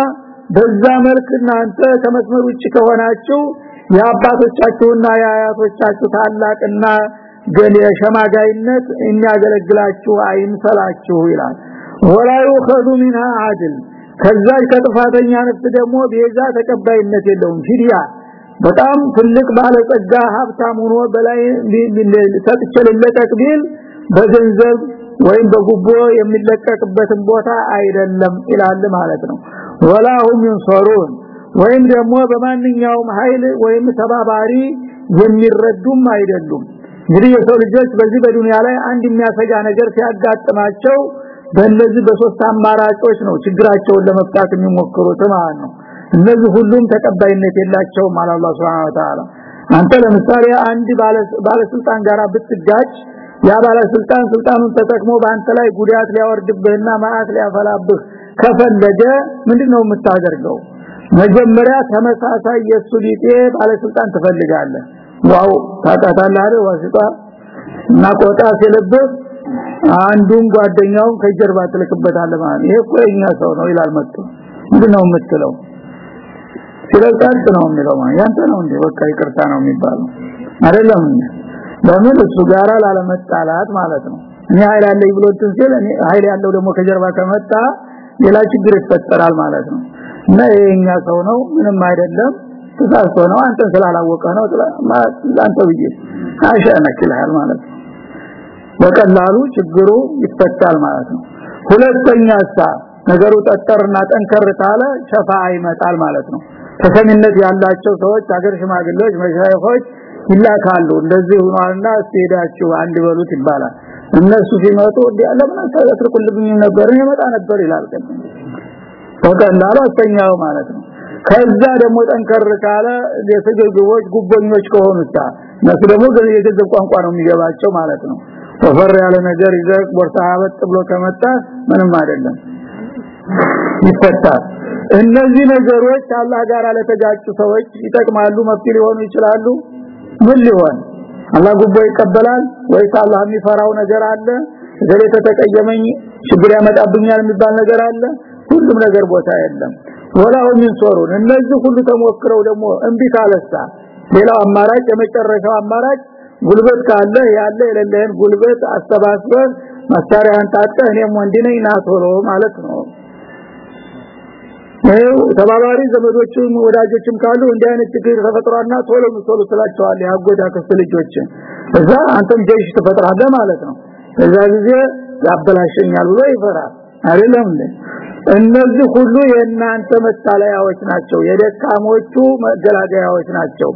በዛ መልክ እናንተ ከመስመር ውጭ ከሆናችሁ የአባቶቻችሁና የአያቶቻችሁ ታላቅና ገለ ሸማጋይነት የሚያገለግላችሁ አይምሰላችሁ ይላል። ወላዩ ኸዱ ሚና አድል ከዛች ከጥፋተኛ ነፍስ ደግሞ ቤዛ ተቀባይነት የለውም። ፊዲያ በጣም ትልቅ ባለጸጋ ሀብታም ሆኖ በላይ ሰጥቼ በገንዘብ ወይም በጉቦ የሚለቀቅበትን ቦታ አይደለም ይላል ማለት ነው። ወላሁም ይንሰሩን ወይም ደግሞ በማንኛውም ኃይል ወይም ተባባሪ የሚረዱም አይደሉም። እንግዲህ የሰው ልጆች በዚህ በዱንያ ላይ አንድ የሚያሰጋ ነገር ሲያጋጥማቸው በእነዚህ በሶስት አማራጮች ነው ችግራቸውን ለመፍታት የሚሞክሩት ማለት ነው። እነዚህ ሁሉም ተቀባይነት የላቸውም አለ አላህ Subhanahu አንተ ለምሳሌ አንድ ባለስልጣን ጋር ብትጋጭ ያ ባለስልጣን ስልጣኑን ተጠቅሞ በአንተ ላይ ጉዳት ሊያወርድብህና ማአት ሊያፈላብህ ከፈለገ ምንድነው የምታደርገው? መጀመሪያ ተመሳሳይ የሱ ቢጤ ባለስልጣን ትፈልጋለህ። ዋው! ታጣታለህ ዋሲጣ! እና ቆጣ ሲለብህ አንዱን ጓደኛውን ከጀርባ ትልክበታለህ ማለት ይሄ የኛ ሰው ነው ይላል መጥቶ። ምንድነው የምትለው? ስለቀጥ ነው የሚለው ማለት ያንተ ነው እንዴ? በቃ ይቅርታ ነው የሚባለው። አይደለም ለምን? እሱ ጋራ ላለመጣላት ማለት ነው። እኔ ኃይል አለኝ ብሎ ትንሲል እኔ ኃይል ያለው ደግሞ ከጀርባ ከመጣ ሌላ ችግር ይፈጠራል ማለት ነው። እና የኛ ሰው ነው ምንም አይደለም። ተሳስቶ ነው አንተን ስላላወቀ ነው አንተ ብዬ ይላል ማለት ነው። በቀላሉ ችግሩ ይፈታል ማለት ነው። ሁለተኛሳ ነገሩ ጠጠርና ጠንከር ካለ ሸፋ ይመጣል ማለት ነው። ተሰሚነት ያላቸው ሰዎች አገር ሽማግሌዎች መሻይኾች ይላካሉ። እንደዚህ ሆኗልና እስኪሄዳችሁ አንድ በሉት ይባላል እነሱ ሲመጡ ለምን ተትርኩልኝ ነበር ይመጣ ነበር ይላል አስተኛው ማለት ነው። ከዛ ደግሞ ጠንከር ካለ የስግብግቦች ጉቦኞች ከሆኑታ እነሱ ደግሞ የገንዘብ ቋንቋ ነው የሚገባቸው ማለት ነው። ወፈር ያለ ነገር ይዘህ ቦርሳ ብሎ ከመጣ ምንም አይደለም። ይፈታል። እነዚህ ነገሮች አላህ ጋር ለተጋጩ ሰዎች ይጠቅማሉ መፍትሄ ሊሆኑ ይችላሉ። ምን ሊሆን አላህ ጉቦ ይቀበላል ወይስ አላህ የሚፈራው ነገር አለ? ዘሬ ተተቀየመኝ ችግር ያመጣብኛል የሚባል ነገር አለ? ሁሉም ነገር ቦታ የለም። ወላው ምን ሶሩን። እነዚህ ሁሉ ተሞክረው ደግሞ እንቢ ካለሳ ሌላው አማራጭ የመጨረሻው አማራጭ ጉልበት ካለ ያለ የሌለህን ጉልበት አስተባስበን መሳሪያን ታጥቀህ እኔም ወንድ ነኝ ና ቶሎ ማለት ነው ተባባሪ ዘመዶችም ወዳጆችም ካሉ እንዲህ አይነት ችግር ተፈጥሯልና ቶሎ ቶሎ ትላቸዋል ያጎዳ ከስተ ልጆችን እዛ አንተም ጀይሽ ተፈጥራለህ ማለት ነው። እዛ ጊዜ ያበላሸኛል ብሎ ይፈራል። አይደለም እነዚህ ሁሉ የእናንተ መሳለያዎች ናቸው የደካሞቹ መገላገያዎች ናቸው።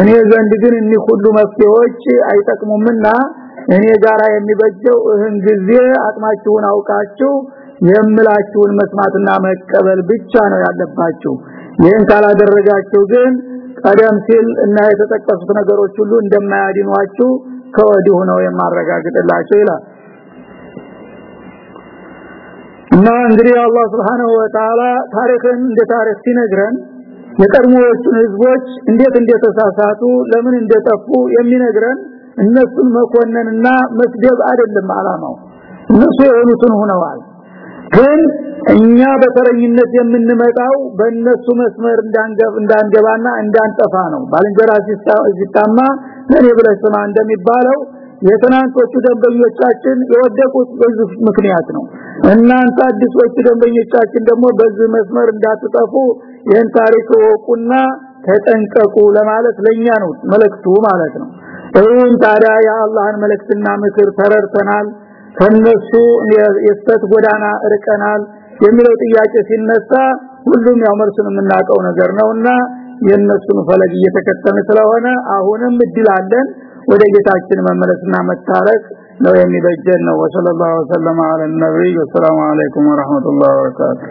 እኔ ዘንድ ግን እኒ ሁሉ መፍትሄዎች አይጠቅሙምና እኔ ጋራ የሚበጀው እህን ጊዜ አጥማችሁን አውቃችሁ የምላችሁን መስማትና መቀበል ብቻ ነው ያለባችሁ። ይህን ካላደረጋችሁ ግን ቀደም ሲል እና የተጠቀሱት ነገሮች ሁሉ እንደማያድኗችሁ ከወዲሁ ነው የማረጋግጥላችሁ ይላል። እና እንግዲህ አላህ Subhanahu Wa Ta'ala ታሪክን እንደ ታሪክ ሲነግረን የቀድሞዎቹን ህዝቦች እንዴት እንደተሳሳቱ ለምን እንደጠፉ የሚነግረን እነሱን መኮነንና መስደብ አይደለም አላማው እነሱ የሆኑትን ሆነዋል ግን እኛ በተረኝነት የምንመጣው በእነሱ መስመር እንዳንገብ እንዳንገባና እንዳንጠፋ ነው። ባልንጀራ ሲታማ ለኔ ብለህ እንደሚባለው የትናንቶቹ ደንበኞቻችን የወደቁት በዚህ ምክንያት ነው። እናንተ አዲሶቹ ደንበኞቻችን ደግሞ በዚህ መስመር እንዳትጠፉ ይህን ታሪክ ወቁና ተጠንቀቁ ለማለት ለኛ ነው መልእክቱ ማለት ነው። ይህን ታዲያ የአላህን መልእክትና ምክር ተረድተናል ከነሱ የስተት ጎዳና ርቀናል የሚለው ጥያቄ ሲነሳ ሁሉም ያው መልሱን የምናውቀው ነገር ነውና የነሱን ፈለግ እየተከተልን ስለሆነ አሁንም እድል አለን። ወደ ጌታችን መመለስና መታረቅ ነው የሚበጀን ነው። ወሰለላሁ ዐለ ነብይ። ወሰላሙ አለይኩም ወራህመቱላሂ ወበረካቱ